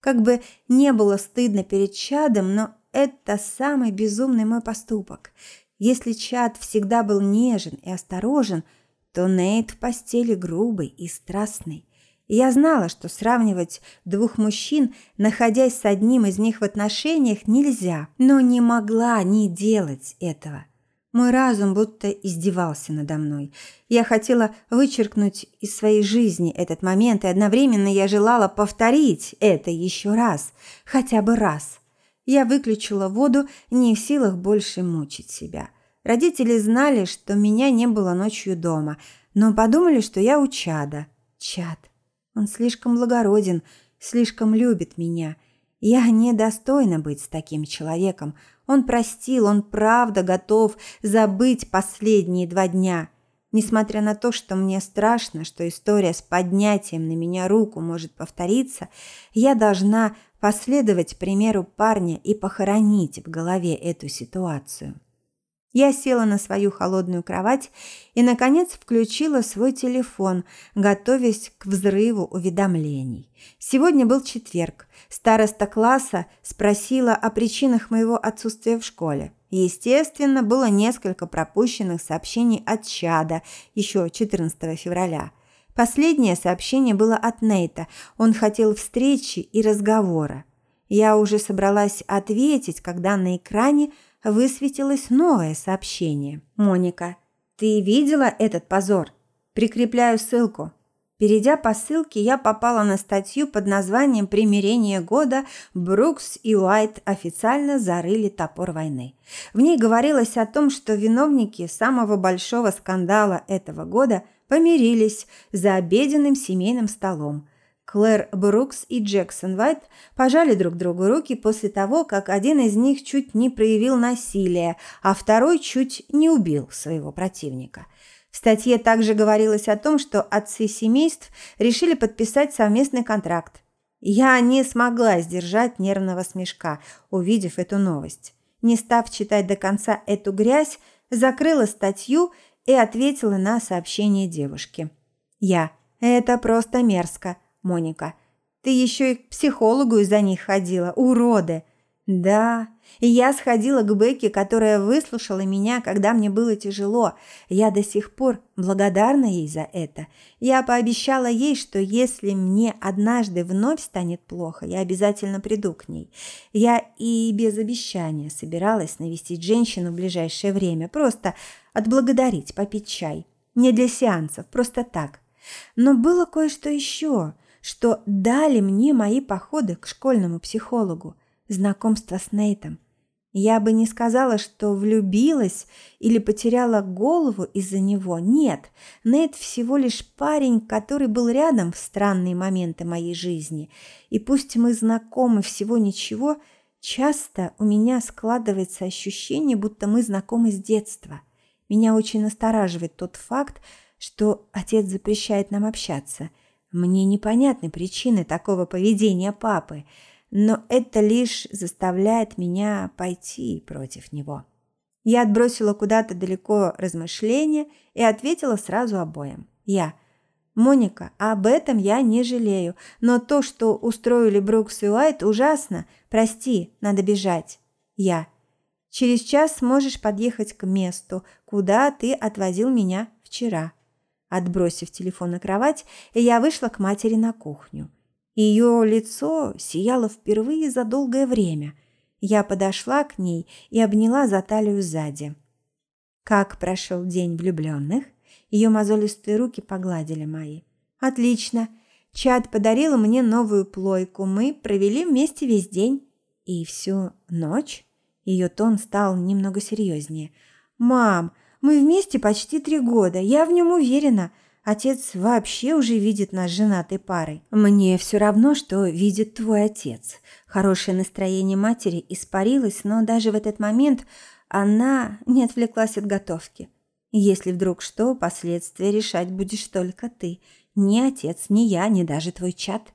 Как бы не было стыдно перед чадом, но это самый безумный мой поступок. Если Чад всегда был нежен и осторожен, то Нейт в постели грубый и страстный. я знала, что сравнивать двух мужчин, находясь с одним из них в отношениях, нельзя, но не могла не делать этого. Мой разум будто издевался надо мной. Я хотела вычеркнуть из своей жизни этот момент, и одновременно я желала повторить это еще раз, хотя бы раз – я выключила воду, не в силах больше мучить себя. Родители знали, что меня не было ночью дома, но подумали, что я у чада. Чад. Он слишком благороден, слишком любит меня. Я недостойна быть с таким человеком. Он простил, он правда готов забыть последние два дня. Несмотря на то, что мне страшно, что история с поднятием на меня руку может повториться, я должна последовать примеру парня и похоронить в голове эту ситуацию. Я села на свою холодную кровать и, наконец, включила свой телефон, готовясь к взрыву уведомлений. Сегодня был четверг. Староста класса спросила о причинах моего отсутствия в школе. Естественно, было несколько пропущенных сообщений от Чада еще 14 февраля. Последнее сообщение было от Нейта. Он хотел встречи и разговора. Я уже собралась ответить, когда на экране высветилось новое сообщение. «Моника, ты видела этот позор? Прикрепляю ссылку. Перейдя по ссылке, я попала на статью под названием «Примирение года. Брукс и Уайт официально зарыли топор войны». В ней говорилось о том, что виновники самого большого скандала этого года помирились за обеденным семейным столом. Клэр Брукс и Джексон Уайт пожали друг другу руки после того, как один из них чуть не проявил насилие, а второй чуть не убил своего противника – в статье также говорилось о том, что отцы семейств решили подписать совместный контракт. Я не смогла сдержать нервного смешка, увидев эту новость. Не став читать до конца эту грязь, закрыла статью и ответила на сообщение девушки. Я. Это просто мерзко, Моника. Ты еще и к психологу из-за них ходила, уроды. Да, я сходила к Бекке, которая выслушала меня, когда мне было тяжело. Я до сих пор благодарна ей за это. Я пообещала ей, что если мне однажды вновь станет плохо, я обязательно приду к ней. Я и без обещания собиралась навестить женщину в ближайшее время, просто отблагодарить, попить чай. Не для сеансов, просто так. Но было кое-что еще, что дали мне мои походы к школьному психологу знакомство с Нейтом. Я бы не сказала, что влюбилась или потеряла голову из-за него. Нет, Нейт всего лишь парень, который был рядом в странные моменты моей жизни. И пусть мы знакомы всего ничего, часто у меня складывается ощущение, будто мы знакомы с детства. Меня очень настораживает тот факт, что отец запрещает нам общаться. Мне непонятны причины такого поведения папы – но это лишь заставляет меня пойти против него. Я отбросила куда-то далеко размышления и ответила сразу обоим. Я. Моника, об этом я не жалею, но то, что устроили Брукс и Уайт, ужасно. Прости, надо бежать. Я. Через час сможешь подъехать к месту, куда ты отвозил меня вчера. Отбросив телефон на кровать, я вышла к матери на кухню. Ее лицо сияло впервые за долгое время. Я подошла к ней и обняла за талию сзади. Как прошел день влюбленных? Ее мозолистые руки погладили мои. Отлично. Чад подарила мне новую плойку. Мы провели вместе весь день и всю ночь. Ее тон стал немного серьезнее. Мам, мы вместе почти три года. Я в нем уверена. Отец вообще уже видит нас женатой парой. Мне все равно, что видит твой отец. Хорошее настроение матери испарилось, но даже в этот момент она не отвлеклась от готовки. Если вдруг что, последствия решать будешь только ты. Ни отец, ни я, ни даже твой чат.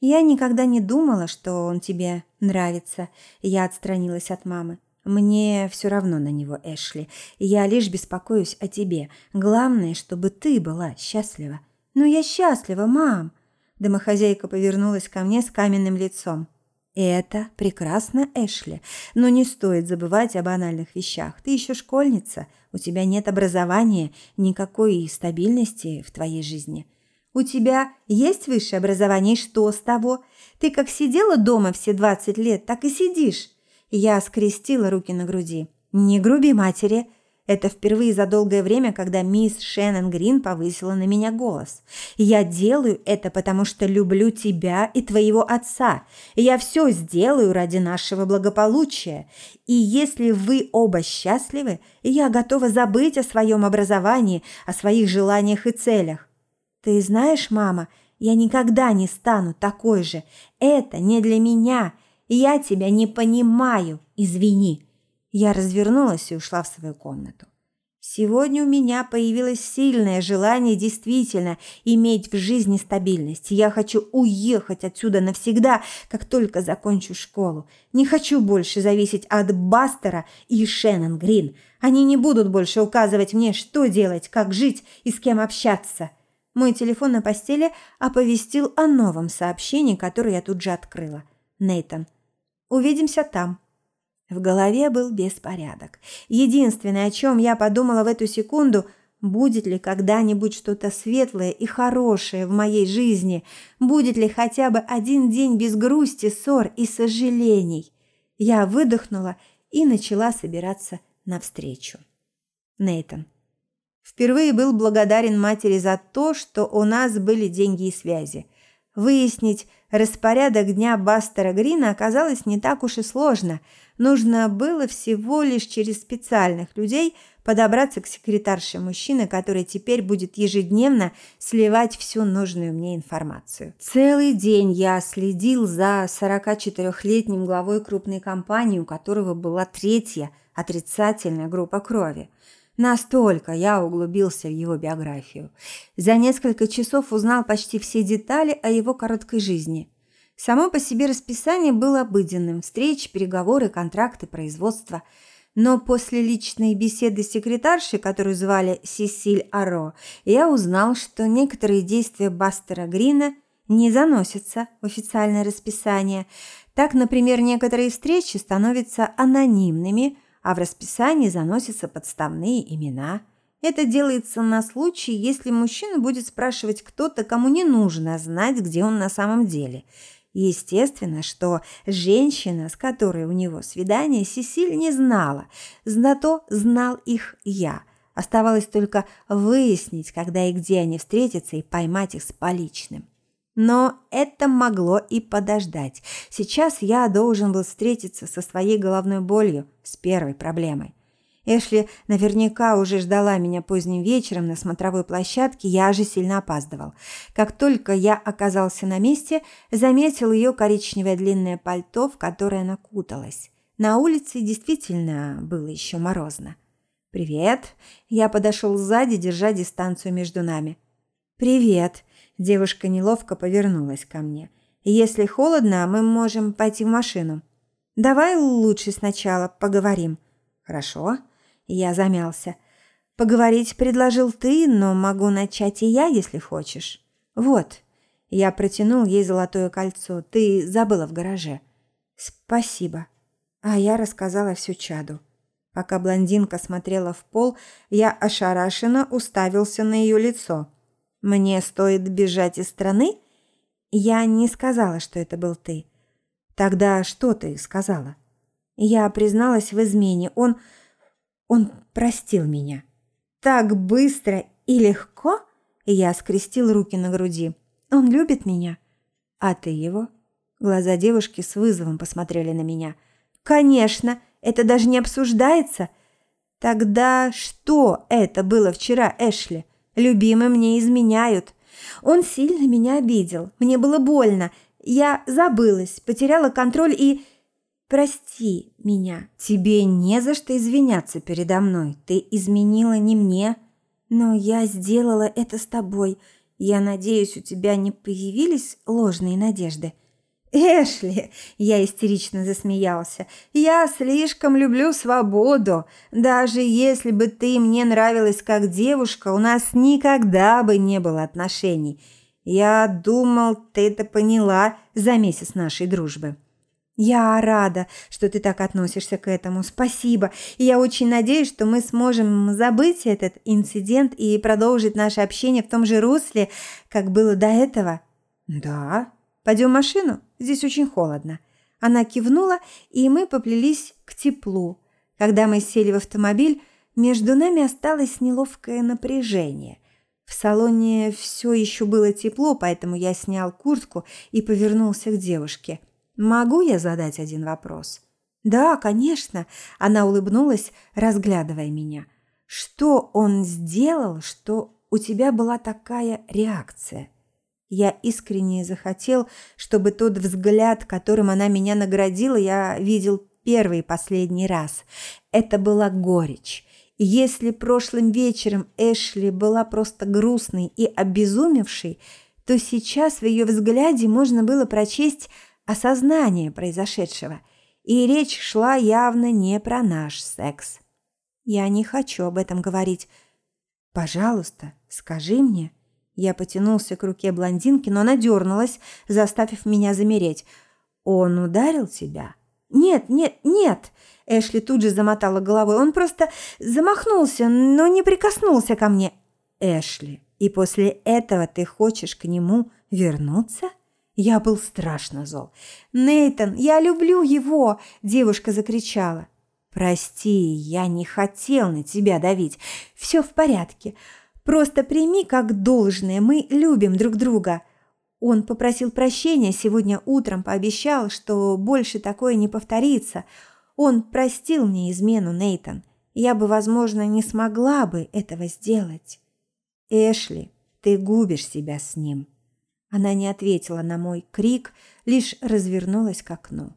Я никогда не думала, что он тебе нравится. Я отстранилась от мамы. Мне все равно на него, Эшли. Я лишь беспокоюсь о тебе. Главное, чтобы ты была счастлива. Ну я счастлива, мам. Домохозяйка повернулась ко мне с каменным лицом. Это прекрасно, Эшли, но не стоит забывать о банальных вещах. Ты еще школьница, у тебя нет образования, никакой стабильности в твоей жизни. У тебя есть высшее образование, и что с того? Ты как сидела дома все 20 лет, так и сидишь. Я скрестила руки на груди. Не груби матери, это впервые за долгое время, когда мисс Шеннон Грин повысила на меня голос. Я делаю это, потому что люблю тебя и твоего отца. Я все сделаю ради нашего благополучия. И если вы оба счастливы, я готова забыть о своем образовании, о своих желаниях и целях. Ты знаешь, мама, я никогда не стану такой же. Это не для меня. Я тебя не понимаю. Извини. Я развернулась и ушла в свою комнату. Сегодня у меня появилось сильное желание действительно иметь в жизни стабильность. Я хочу уехать отсюда навсегда, как только закончу школу. Не хочу больше зависеть от Бастера и Шеннон Грин. Они не будут больше указывать мне, что делать, как жить и с кем общаться. Мой телефон на постели оповестил о новом сообщении, которое я тут же открыла. Нейтан. Увидимся там. В голове был беспорядок. Единственное, о чем я подумала в эту секунду, будет ли когда-нибудь что-то светлое и хорошее в моей жизни, будет ли хотя бы один день без грусти, ссор и сожалений. Я выдохнула и начала собираться навстречу. Нейтон. Впервые был благодарен матери за то, что у нас были деньги и связи. Выяснить распорядок дня Бастера Грина оказалось не так уж и сложно – Нужно было всего лишь через специальных людей подобраться к секретарше мужчины, который теперь будет ежедневно сливать всю нужную мне информацию. Целый день я следил за 44-летним главой крупной компании, у которого была третья отрицательная группа крови. Настолько я углубился в его биографию. За несколько часов узнал почти все детали о его короткой жизни – Само по себе расписание было обыденным – встречи, переговоры, контракты, производство. Но после личной беседы с секретаршей, которую звали Сесиль Аро, я узнал, что некоторые действия Бастера Грина не заносятся в официальное расписание. Так, например, некоторые встречи становятся анонимными, а в расписании заносятся подставные имена – это делается на случай, если мужчина будет спрашивать кто-то, кому не нужно знать, где он на самом деле. Естественно, что женщина, с которой у него свидание, Сесиль не знала, зато знал их я. Оставалось только выяснить, когда и где они встретятся, и поймать их с поличным. Но это могло и подождать. Сейчас я должен был встретиться со своей головной болью, с первой проблемой. Эшли наверняка уже ждала меня поздним вечером на смотровой площадке, я же сильно опаздывал. Как только я оказался на месте, заметил ее коричневое длинное пальто, в которое она куталась. На улице действительно было еще морозно. «Привет!» Я подошел сзади, держа дистанцию между нами. «Привет!» Девушка неловко повернулась ко мне. «Если холодно, мы можем пойти в машину. Давай лучше сначала поговорим». «Хорошо». Я замялся. Поговорить предложил ты, но могу начать и я, если хочешь. Вот. Я протянул ей золотое кольцо. Ты забыла в гараже. Спасибо. А я рассказала всю чаду. Пока блондинка смотрела в пол, я ошарашенно уставился на ее лицо. Мне стоит бежать из страны? Я не сказала, что это был ты. Тогда что ты сказала? Я призналась в измене. Он он простил меня. Так быстро и легко? Я скрестил руки на груди. Он любит меня. А ты его? Глаза девушки с вызовом посмотрели на меня. Конечно, это даже не обсуждается. Тогда что это было вчера, Эшли? Любимые мне изменяют. Он сильно меня обидел. Мне было больно. Я забылась, потеряла контроль и... Прости меня. Тебе не за что извиняться передо мной. Ты изменила не мне, но я сделала это с тобой. Я надеюсь, у тебя не появились ложные надежды. Эшли, я истерично засмеялся. Я слишком люблю свободу. Даже если бы ты мне нравилась как девушка, у нас никогда бы не было отношений. Я думал, ты это поняла за месяц нашей дружбы. Я рада, что ты так относишься к этому. Спасибо. И я очень надеюсь, что мы сможем забыть этот инцидент и продолжить наше общение в том же русле, как было до этого. Да. Пойдем в машину? Здесь очень холодно. Она кивнула, и мы поплелись к теплу. Когда мы сели в автомобиль, между нами осталось неловкое напряжение. В салоне все еще было тепло, поэтому я снял куртку и повернулся к девушке – Могу я задать один вопрос? Да, конечно, она улыбнулась, разглядывая меня. Что он сделал, что у тебя была такая реакция? Я искренне захотел, чтобы тот взгляд, которым она меня наградила, я видел первый и последний раз. Это была горечь. И если прошлым вечером Эшли была просто грустной и обезумевшей, то сейчас в ее взгляде можно было прочесть осознание произошедшего, и речь шла явно не про наш секс. Я не хочу об этом говорить. Пожалуйста, скажи мне. Я потянулся к руке блондинки, но она дернулась, заставив меня замереть. Он ударил тебя? Нет, нет, нет. Эшли тут же замотала головой. Он просто замахнулся, но не прикоснулся ко мне. Эшли, и после этого ты хочешь к нему вернуться? Я был страшно зол. «Нейтан, я люблю его!» – девушка закричала. «Прости, я не хотел на тебя давить. Все в порядке. Просто прими как должное, мы любим друг друга». Он попросил прощения сегодня утром, пообещал, что больше такое не повторится. Он простил мне измену, Нейтан. Я бы, возможно, не смогла бы этого сделать. Эшли, ты губишь себя с ним. Она не ответила на мой крик, лишь развернулась к окну.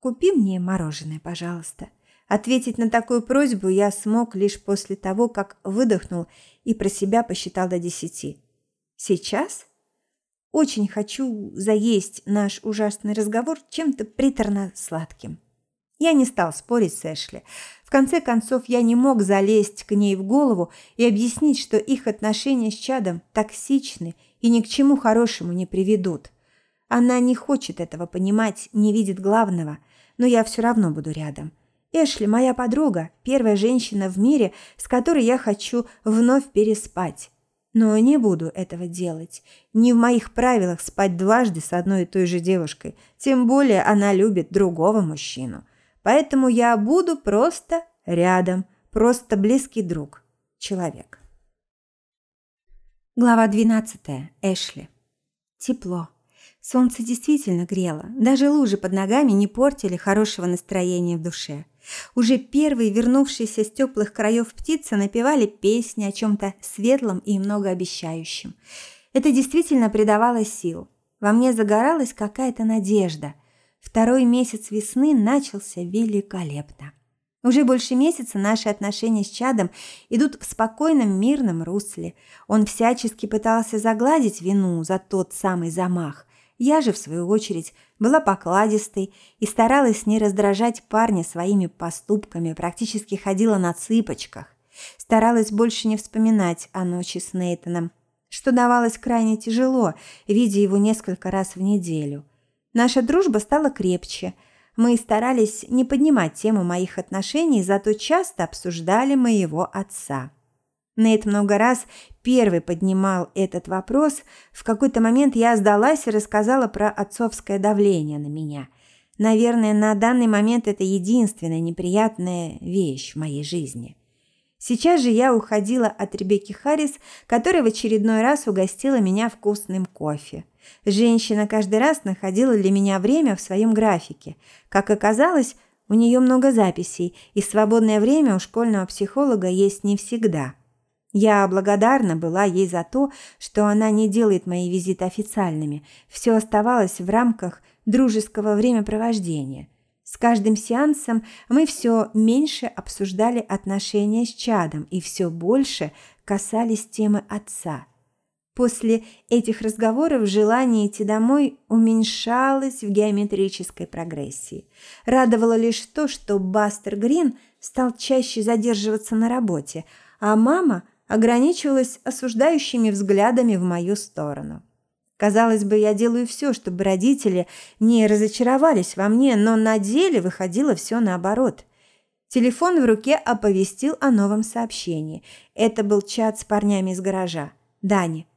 «Купи мне мороженое, пожалуйста». Ответить на такую просьбу я смог лишь после того, как выдохнул и про себя посчитал до десяти. «Сейчас?» Очень хочу заесть наш ужасный разговор чем-то приторно-сладким. Я не стал спорить с Эшли. В конце концов, я не мог залезть к ней в голову и объяснить, что их отношения с Чадом токсичны и ни к чему хорошему не приведут. Она не хочет этого понимать, не видит главного, но я все равно буду рядом. Эшли – моя подруга, первая женщина в мире, с которой я хочу вновь переспать. Но не буду этого делать. Не в моих правилах спать дважды с одной и той же девушкой, тем более она любит другого мужчину. Поэтому я буду просто рядом, просто близкий друг, человек. Глава 12. Эшли. Тепло. Солнце действительно грело. Даже лужи под ногами не портили хорошего настроения в душе. Уже первые вернувшиеся с теплых краев птицы напевали песни о чем-то светлом и многообещающем. Это действительно придавало сил. Во мне загоралась какая-то надежда. Второй месяц весны начался великолепно. Уже больше месяца наши отношения с Чадом идут в спокойном мирном русле. Он всячески пытался загладить вину за тот самый замах. Я же, в свою очередь, была покладистой и старалась не раздражать парня своими поступками, практически ходила на цыпочках. Старалась больше не вспоминать о ночи с Нейтаном, что давалось крайне тяжело, видя его несколько раз в неделю. Наша дружба стала крепче. Мы старались не поднимать тему моих отношений, зато часто обсуждали моего отца. Нейт много раз первый поднимал этот вопрос. В какой-то момент я сдалась и рассказала про отцовское давление на меня. Наверное, на данный момент это единственная неприятная вещь в моей жизни. Сейчас же я уходила от Ребекки Харрис, которая в очередной раз угостила меня вкусным кофе. Женщина каждый раз находила для меня время в своем графике. Как оказалось, у нее много записей, и свободное время у школьного психолога есть не всегда. Я благодарна была ей за то, что она не делает мои визиты официальными. Все оставалось в рамках дружеского времяпровождения – с каждым сеансом мы все меньше обсуждали отношения с чадом и все больше касались темы отца. После этих разговоров желание идти домой уменьшалось в геометрической прогрессии. Радовало лишь то, что Бастер Грин стал чаще задерживаться на работе, а мама ограничивалась осуждающими взглядами в мою сторону. Казалось бы, я делаю все, чтобы родители не разочаровались во мне, но на деле выходило все наоборот. Телефон в руке оповестил о новом сообщении. Это был чат с парнями из гаража. Дани.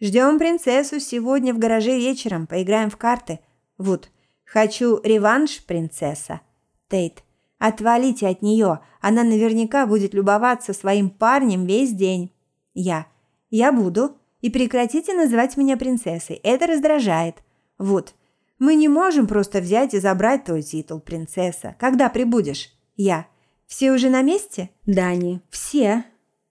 «Ждем принцессу сегодня в гараже вечером. Поиграем в карты. Вуд. Хочу реванш, принцесса. Тейт. Отвалите от нее. Она наверняка будет любоваться своим парнем весь день. Я. Я буду. И прекратите называть меня принцессой. Это раздражает. Вот. Мы не можем просто взять и забрать твой титул, принцесса. Когда прибудешь? Я. Все уже на месте? Дани. Все.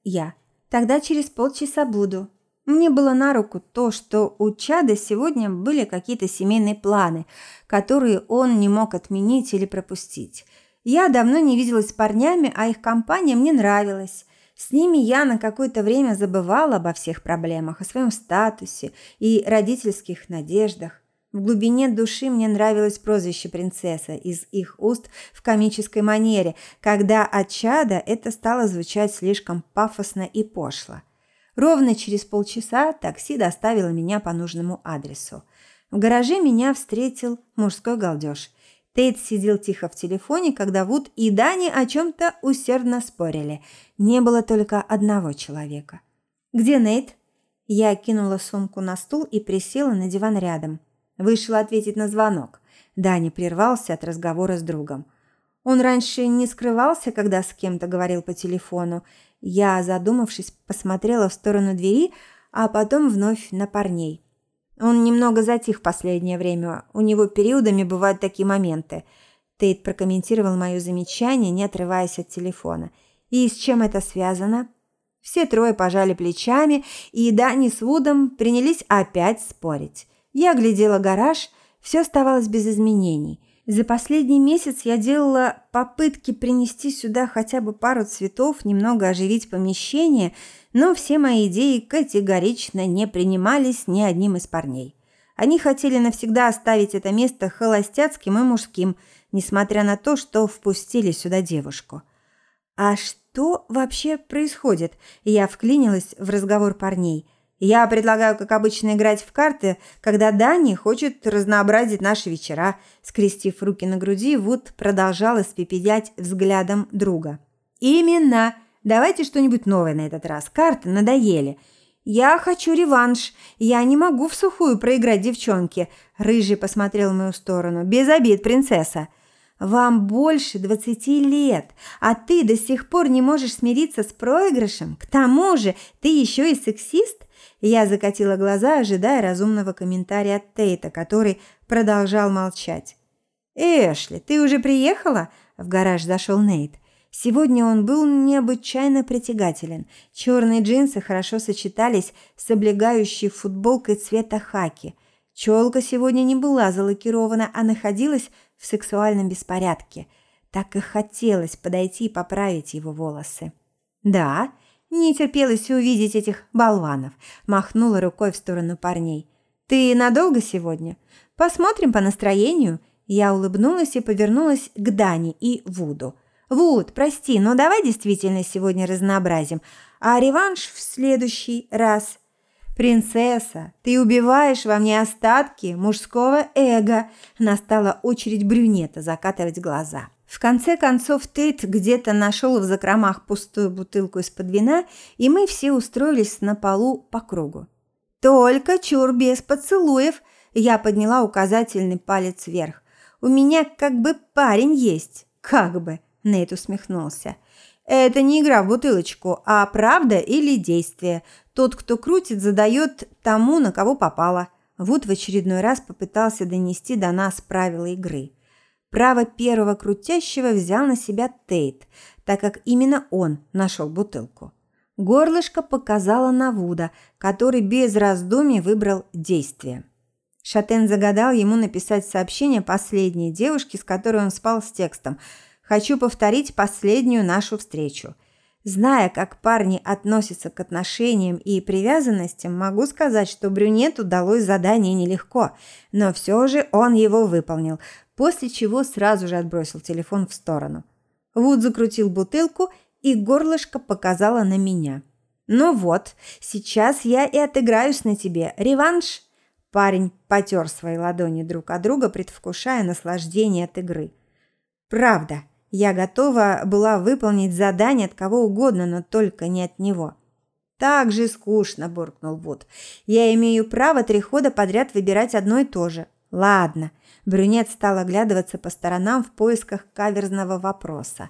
Я. Тогда через полчаса буду. Мне было на руку то, что у Чада сегодня были какие-то семейные планы, которые он не мог отменить или пропустить. Я давно не виделась с парнями, а их компания мне нравилась. С ними я на какое-то время забывала обо всех проблемах, о своем статусе и родительских надеждах. В глубине души мне нравилось прозвище принцесса из их уст в комической манере, когда от чада это стало звучать слишком пафосно и пошло. Ровно через полчаса такси доставило меня по нужному адресу. В гараже меня встретил мужской галдеж. Тейт сидел тихо в телефоне, когда Вуд и Дани о чем-то усердно спорили. Не было только одного человека. «Где Нейт?» Я кинула сумку на стул и присела на диван рядом. Вышла ответить на звонок. Дани прервался от разговора с другом. Он раньше не скрывался, когда с кем-то говорил по телефону. Я, задумавшись, посмотрела в сторону двери, а потом вновь на парней. Он немного затих в последнее время. У него периодами бывают такие моменты. Тейт прокомментировал мое замечание, не отрываясь от телефона. И с чем это связано? Все трое пожали плечами, и Дани с Вудом принялись опять спорить. Я глядела гараж, все оставалось без изменений. За последний месяц я делала попытки принести сюда хотя бы пару цветов, немного оживить помещение – но все мои идеи категорично не принимались ни одним из парней. Они хотели навсегда оставить это место холостяцким и мужским, несмотря на то, что впустили сюда девушку. А что вообще происходит? Я вклинилась в разговор парней. Я предлагаю, как обычно, играть в карты, когда Дани хочет разнообразить наши вечера. Скрестив руки на груди, Вуд продолжал испепелять взглядом друга. Именно. Давайте что-нибудь новое на этот раз. Карты надоели. Я хочу реванш. Я не могу в сухую проиграть девчонке. Рыжий посмотрел в мою сторону. Без обид, принцесса. Вам больше двадцати лет, а ты до сих пор не можешь смириться с проигрышем? К тому же, ты еще и сексист? Я закатила глаза, ожидая разумного комментария от Тейта, который продолжал молчать. «Эшли, ты уже приехала?» В гараж зашел Нейт. Сегодня он был необычайно притягателен. Черные джинсы хорошо сочетались с облегающей футболкой цвета хаки. Челка сегодня не была залакирована, а находилась в сексуальном беспорядке. Так и хотелось подойти и поправить его волосы. «Да, не терпелось увидеть этих болванов», – махнула рукой в сторону парней. «Ты надолго сегодня?» Посмотрим по настроению. Я улыбнулась и повернулась к Дане и Вуду. Вуд, прости, но давай действительно сегодня разнообразим, а реванш в следующий раз. «Принцесса, ты убиваешь во мне остатки мужского эго!» Настала очередь брюнета закатывать глаза. В конце концов, Тейт где-то нашел в закромах пустую бутылку из-под вина, и мы все устроились на полу по кругу. «Только чур без поцелуев!» Я подняла указательный палец вверх. «У меня как бы парень есть». «Как бы!» – Нейт усмехнулся. «Это не игра в бутылочку, а правда или действие. Тот, кто крутит, задает тому, на кого попало. Вуд в очередной раз попытался донести до нас правила игры. Право первого крутящего взял на себя Тейт, так как именно он нашел бутылку. Горлышко показало на Вуда, который без раздумий выбрал действие. Шатен загадал ему написать сообщение последней девушке, с которой он спал с текстом «Хочу повторить последнюю нашу встречу». Зная, как парни относятся к отношениям и привязанностям, могу сказать, что брюнету удалось задание нелегко, но все же он его выполнил, после чего сразу же отбросил телефон в сторону. Вуд закрутил бутылку, и горлышко показало на меня. «Ну вот, сейчас я и отыграюсь на тебе. Реванш!» Парень потер свои ладони друг от друга, предвкушая наслаждение от игры. «Правда, я готова была выполнить задание от кого угодно, но только не от него. «Так же скучно», – буркнул Вуд. «Я имею право три хода подряд выбирать одно и то же». «Ладно». Брюнет стал оглядываться по сторонам в поисках каверзного вопроса.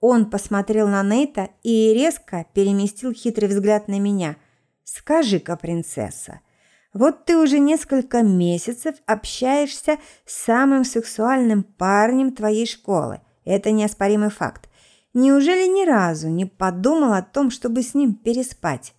Он посмотрел на Нейта и резко переместил хитрый взгляд на меня. «Скажи-ка, принцесса, вот ты уже несколько месяцев общаешься с самым сексуальным парнем твоей школы. Это неоспоримый факт. Неужели ни разу не подумал о том, чтобы с ним переспать?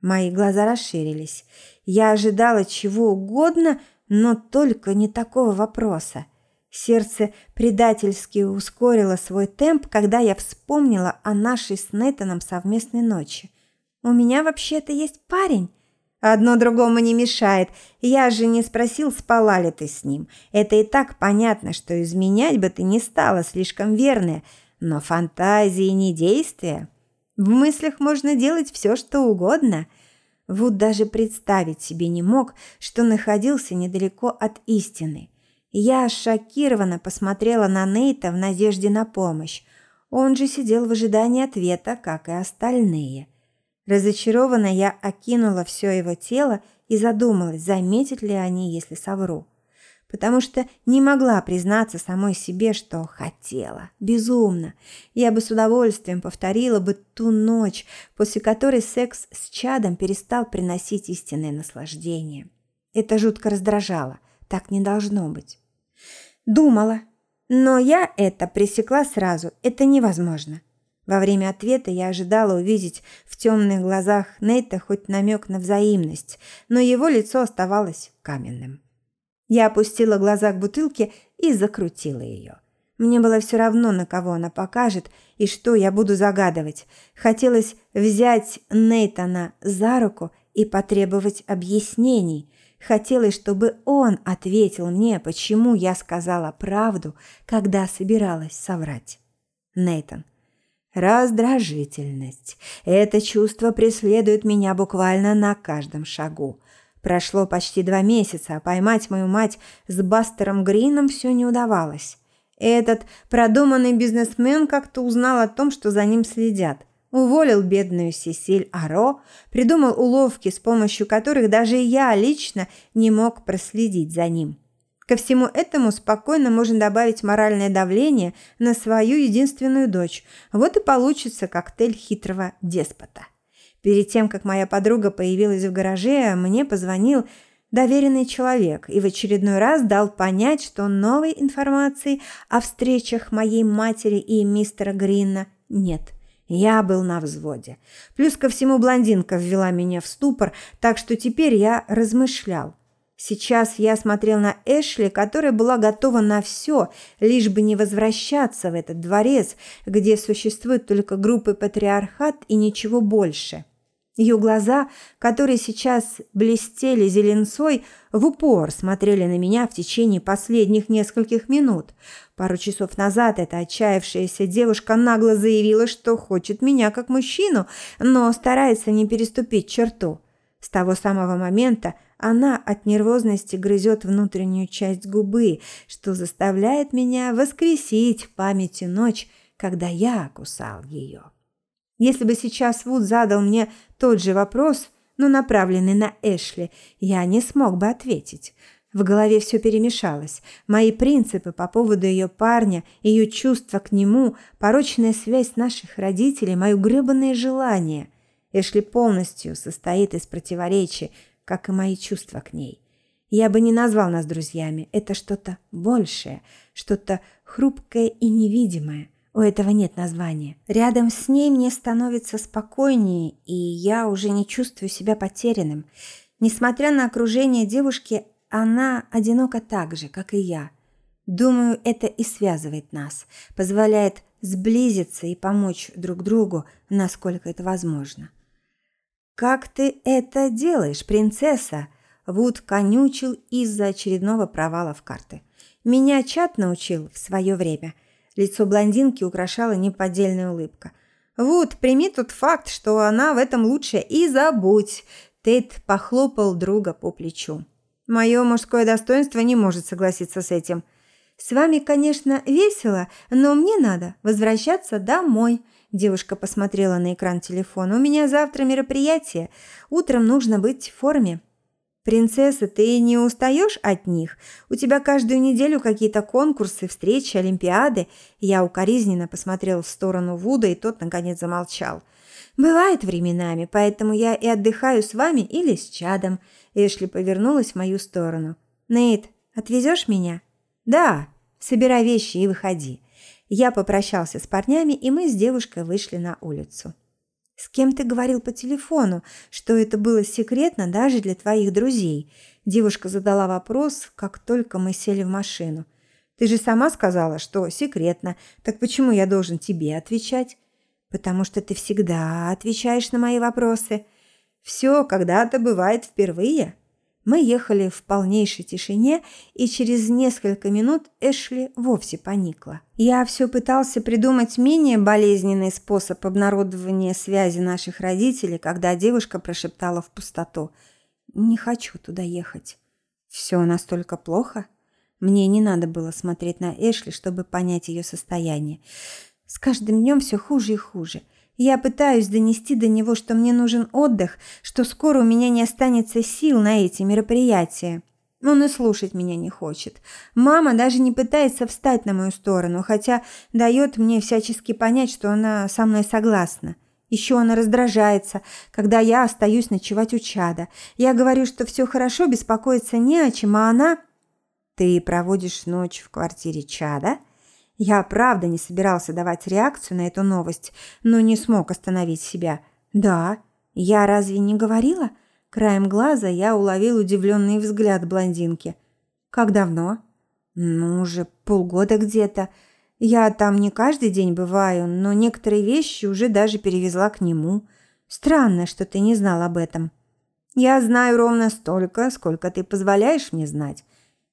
Мои глаза расширились. Я ожидала чего угодно, но только не такого вопроса. Сердце предательски ускорило свой темп, когда я вспомнила о нашей с Нейтаном совместной ночи. У меня вообще-то есть парень. Одно другому не мешает. Я же не спросил, спала ли ты с ним. Это и так понятно, что изменять бы ты не стала, слишком верная. Но фантазии не действия. В мыслях можно делать все, что угодно. Вуд даже представить себе не мог, что находился недалеко от истины. Я шокированно посмотрела на Нейта в надежде на помощь. Он же сидел в ожидании ответа, как и остальные. Разочарованно я окинула все его тело и задумалась, заметят ли они, если совру. Потому что не могла признаться самой себе, что хотела. Безумно. Я бы с удовольствием повторила бы ту ночь, после которой секс с чадом перестал приносить истинное наслаждение. Это жутко раздражало. Так не должно быть. Думала. Но я это пресекла сразу. Это невозможно. Во время ответа я ожидала увидеть в темных глазах Нейта хоть намек на взаимность, но его лицо оставалось каменным. Я опустила глаза к бутылке и закрутила ее. Мне было все равно, на кого она покажет и что я буду загадывать. Хотелось взять Нейтана за руку и потребовать объяснений. Хотелось, чтобы он ответил мне, почему я сказала правду, когда собиралась соврать. Нейтан, Раздражительность. Это чувство преследует меня буквально на каждом шагу. Прошло почти два месяца, а поймать мою мать с Бастером Грином все не удавалось. Этот продуманный бизнесмен как-то узнал о том, что за ним следят. Уволил бедную Сесиль Аро, придумал уловки, с помощью которых даже я лично не мог проследить за ним. Ко всему этому спокойно можно добавить моральное давление на свою единственную дочь. Вот и получится коктейль хитрого деспота. Перед тем, как моя подруга появилась в гараже, мне позвонил доверенный человек и в очередной раз дал понять, что новой информации о встречах моей матери и мистера Грина нет. Я был на взводе. Плюс ко всему блондинка ввела меня в ступор, так что теперь я размышлял. Сейчас я смотрел на Эшли, которая была готова на все, лишь бы не возвращаться в этот дворец, где существуют только группы патриархат и ничего больше. Ее глаза, которые сейчас блестели зеленцой, в упор смотрели на меня в течение последних нескольких минут. Пару часов назад эта отчаявшаяся девушка нагло заявила, что хочет меня как мужчину, но старается не переступить черту. С того самого момента она от нервозности грызет внутреннюю часть губы, что заставляет меня воскресить в памяти ночь, когда я кусал ее. Если бы сейчас Вуд задал мне тот же вопрос, но направленный на Эшли, я не смог бы ответить. В голове все перемешалось. Мои принципы по поводу ее парня, ее чувства к нему, порочная связь наших родителей, мое гребанное желание. Эшли полностью состоит из противоречий, как и мои чувства к ней. Я бы не назвал нас друзьями. Это что-то большее, что-то хрупкое и невидимое. У этого нет названия. Рядом с ней мне становится спокойнее, и я уже не чувствую себя потерянным. Несмотря на окружение девушки, она одинока так же, как и я. Думаю, это и связывает нас, позволяет сблизиться и помочь друг другу, насколько это возможно. «Как ты это делаешь, принцесса?» Вуд конючил из-за очередного провала в карты. «Меня чат научил в свое время». Лицо блондинки украшала неподдельная улыбка. «Вуд, прими тот факт, что она в этом лучше, и забудь!» Тейт похлопал друга по плечу. «Мое мужское достоинство не может согласиться с этим. С вами, конечно, весело, но мне надо возвращаться домой». Девушка посмотрела на экран телефона. «У меня завтра мероприятие. Утром нужно быть в форме». «Принцесса, ты не устаешь от них? У тебя каждую неделю какие-то конкурсы, встречи, олимпиады». Я укоризненно посмотрел в сторону Вуда, и тот, наконец, замолчал. «Бывает временами, поэтому я и отдыхаю с вами или с чадом». Эшли повернулась в мою сторону. «Нейт, отвезешь меня?» «Да. Собирай вещи и выходи». Я попрощался с парнями, и мы с девушкой вышли на улицу. «С кем ты говорил по телефону, что это было секретно даже для твоих друзей?» Девушка задала вопрос, как только мы сели в машину. «Ты же сама сказала, что секретно. Так почему я должен тебе отвечать?» «Потому что ты всегда отвечаешь на мои вопросы. Все когда-то бывает впервые». Мы ехали в полнейшей тишине, и через несколько минут Эшли вовсе поникла. Я все пытался придумать менее болезненный способ обнародования связи наших родителей, когда девушка прошептала в пустоту. «Не хочу туда ехать». «Все настолько плохо?» Мне не надо было смотреть на Эшли, чтобы понять ее состояние. С каждым днем все хуже и хуже – я пытаюсь донести до него, что мне нужен отдых, что скоро у меня не останется сил на эти мероприятия. Он и слушать меня не хочет. Мама даже не пытается встать на мою сторону, хотя дает мне всячески понять, что она со мной согласна. Еще она раздражается, когда я остаюсь ночевать у чада. Я говорю, что все хорошо, беспокоиться не о чем, а она... «Ты проводишь ночь в квартире чада?» Я правда не собирался давать реакцию на эту новость, но не смог остановить себя. «Да, я разве не говорила?» Краем глаза я уловил удивленный взгляд блондинки. «Как давно?» «Ну, уже полгода где-то. Я там не каждый день бываю, но некоторые вещи уже даже перевезла к нему. Странно, что ты не знал об этом». «Я знаю ровно столько, сколько ты позволяешь мне знать.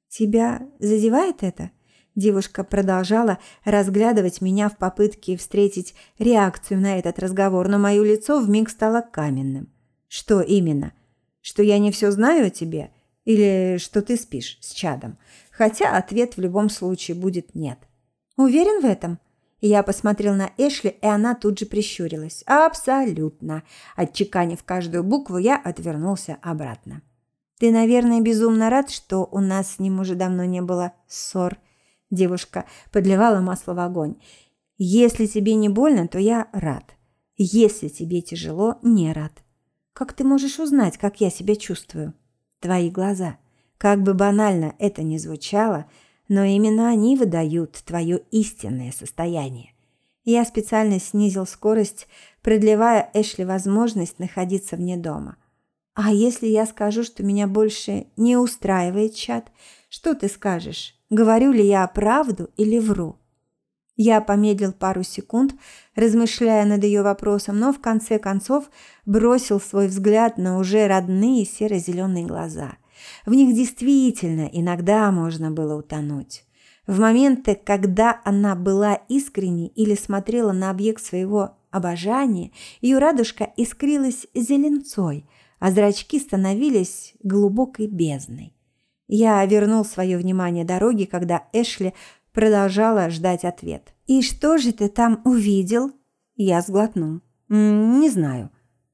Тебя задевает это?» Девушка продолжала разглядывать меня в попытке встретить реакцию на этот разговор, но мое лицо вмиг стало каменным. Что именно? Что я не все знаю о тебе? Или что ты спишь с чадом? Хотя ответ в любом случае будет нет. Уверен в этом? Я посмотрел на Эшли, и она тут же прищурилась. Абсолютно. Отчеканив каждую букву, я отвернулся обратно. Ты, наверное, безумно рад, что у нас с ним уже давно не было ссор. Девушка подливала масло в огонь. Если тебе не больно, то я рад. Если тебе тяжело, не рад. Как ты можешь узнать, как я себя чувствую? Твои глаза. Как бы банально это ни звучало, но именно они выдают твое истинное состояние. Я специально снизил скорость, продлевая Эшли возможность находиться вне дома. А если я скажу, что меня больше не устраивает чат, что ты скажешь? Говорю ли я правду или вру? Я помедлил пару секунд, размышляя над ее вопросом, но в конце концов бросил свой взгляд на уже родные серо-зеленые глаза. В них действительно иногда можно было утонуть. В моменты, когда она была искренней или смотрела на объект своего обожания, ее радужка искрилась зеленцой, а зрачки становились глубокой бездной. Я вернул свое внимание дороге, когда Эшли продолжала ждать ответ. «И что же ты там увидел?» Я сглотнул. «Не знаю».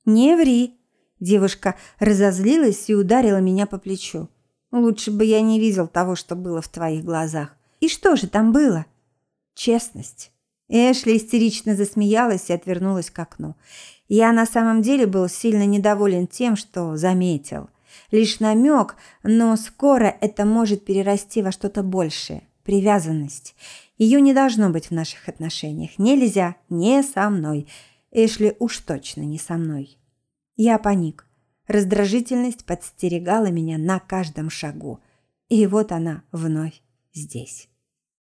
«Не ври». Девушка разозлилась и ударила меня по плечу. «Лучше бы я не видел того, что было в твоих глазах. И что же там было?» «Честность». Эшли истерично засмеялась и отвернулась к окну. Я на самом деле был сильно недоволен тем, что заметил. Лишь намек, но скоро это может перерасти во что-то большее привязанность. Ее не должно быть в наших отношениях. Нельзя, не со мной. Эшли уж точно не со мной. Я паник. Раздражительность подстерегала меня на каждом шагу. И вот она вновь здесь.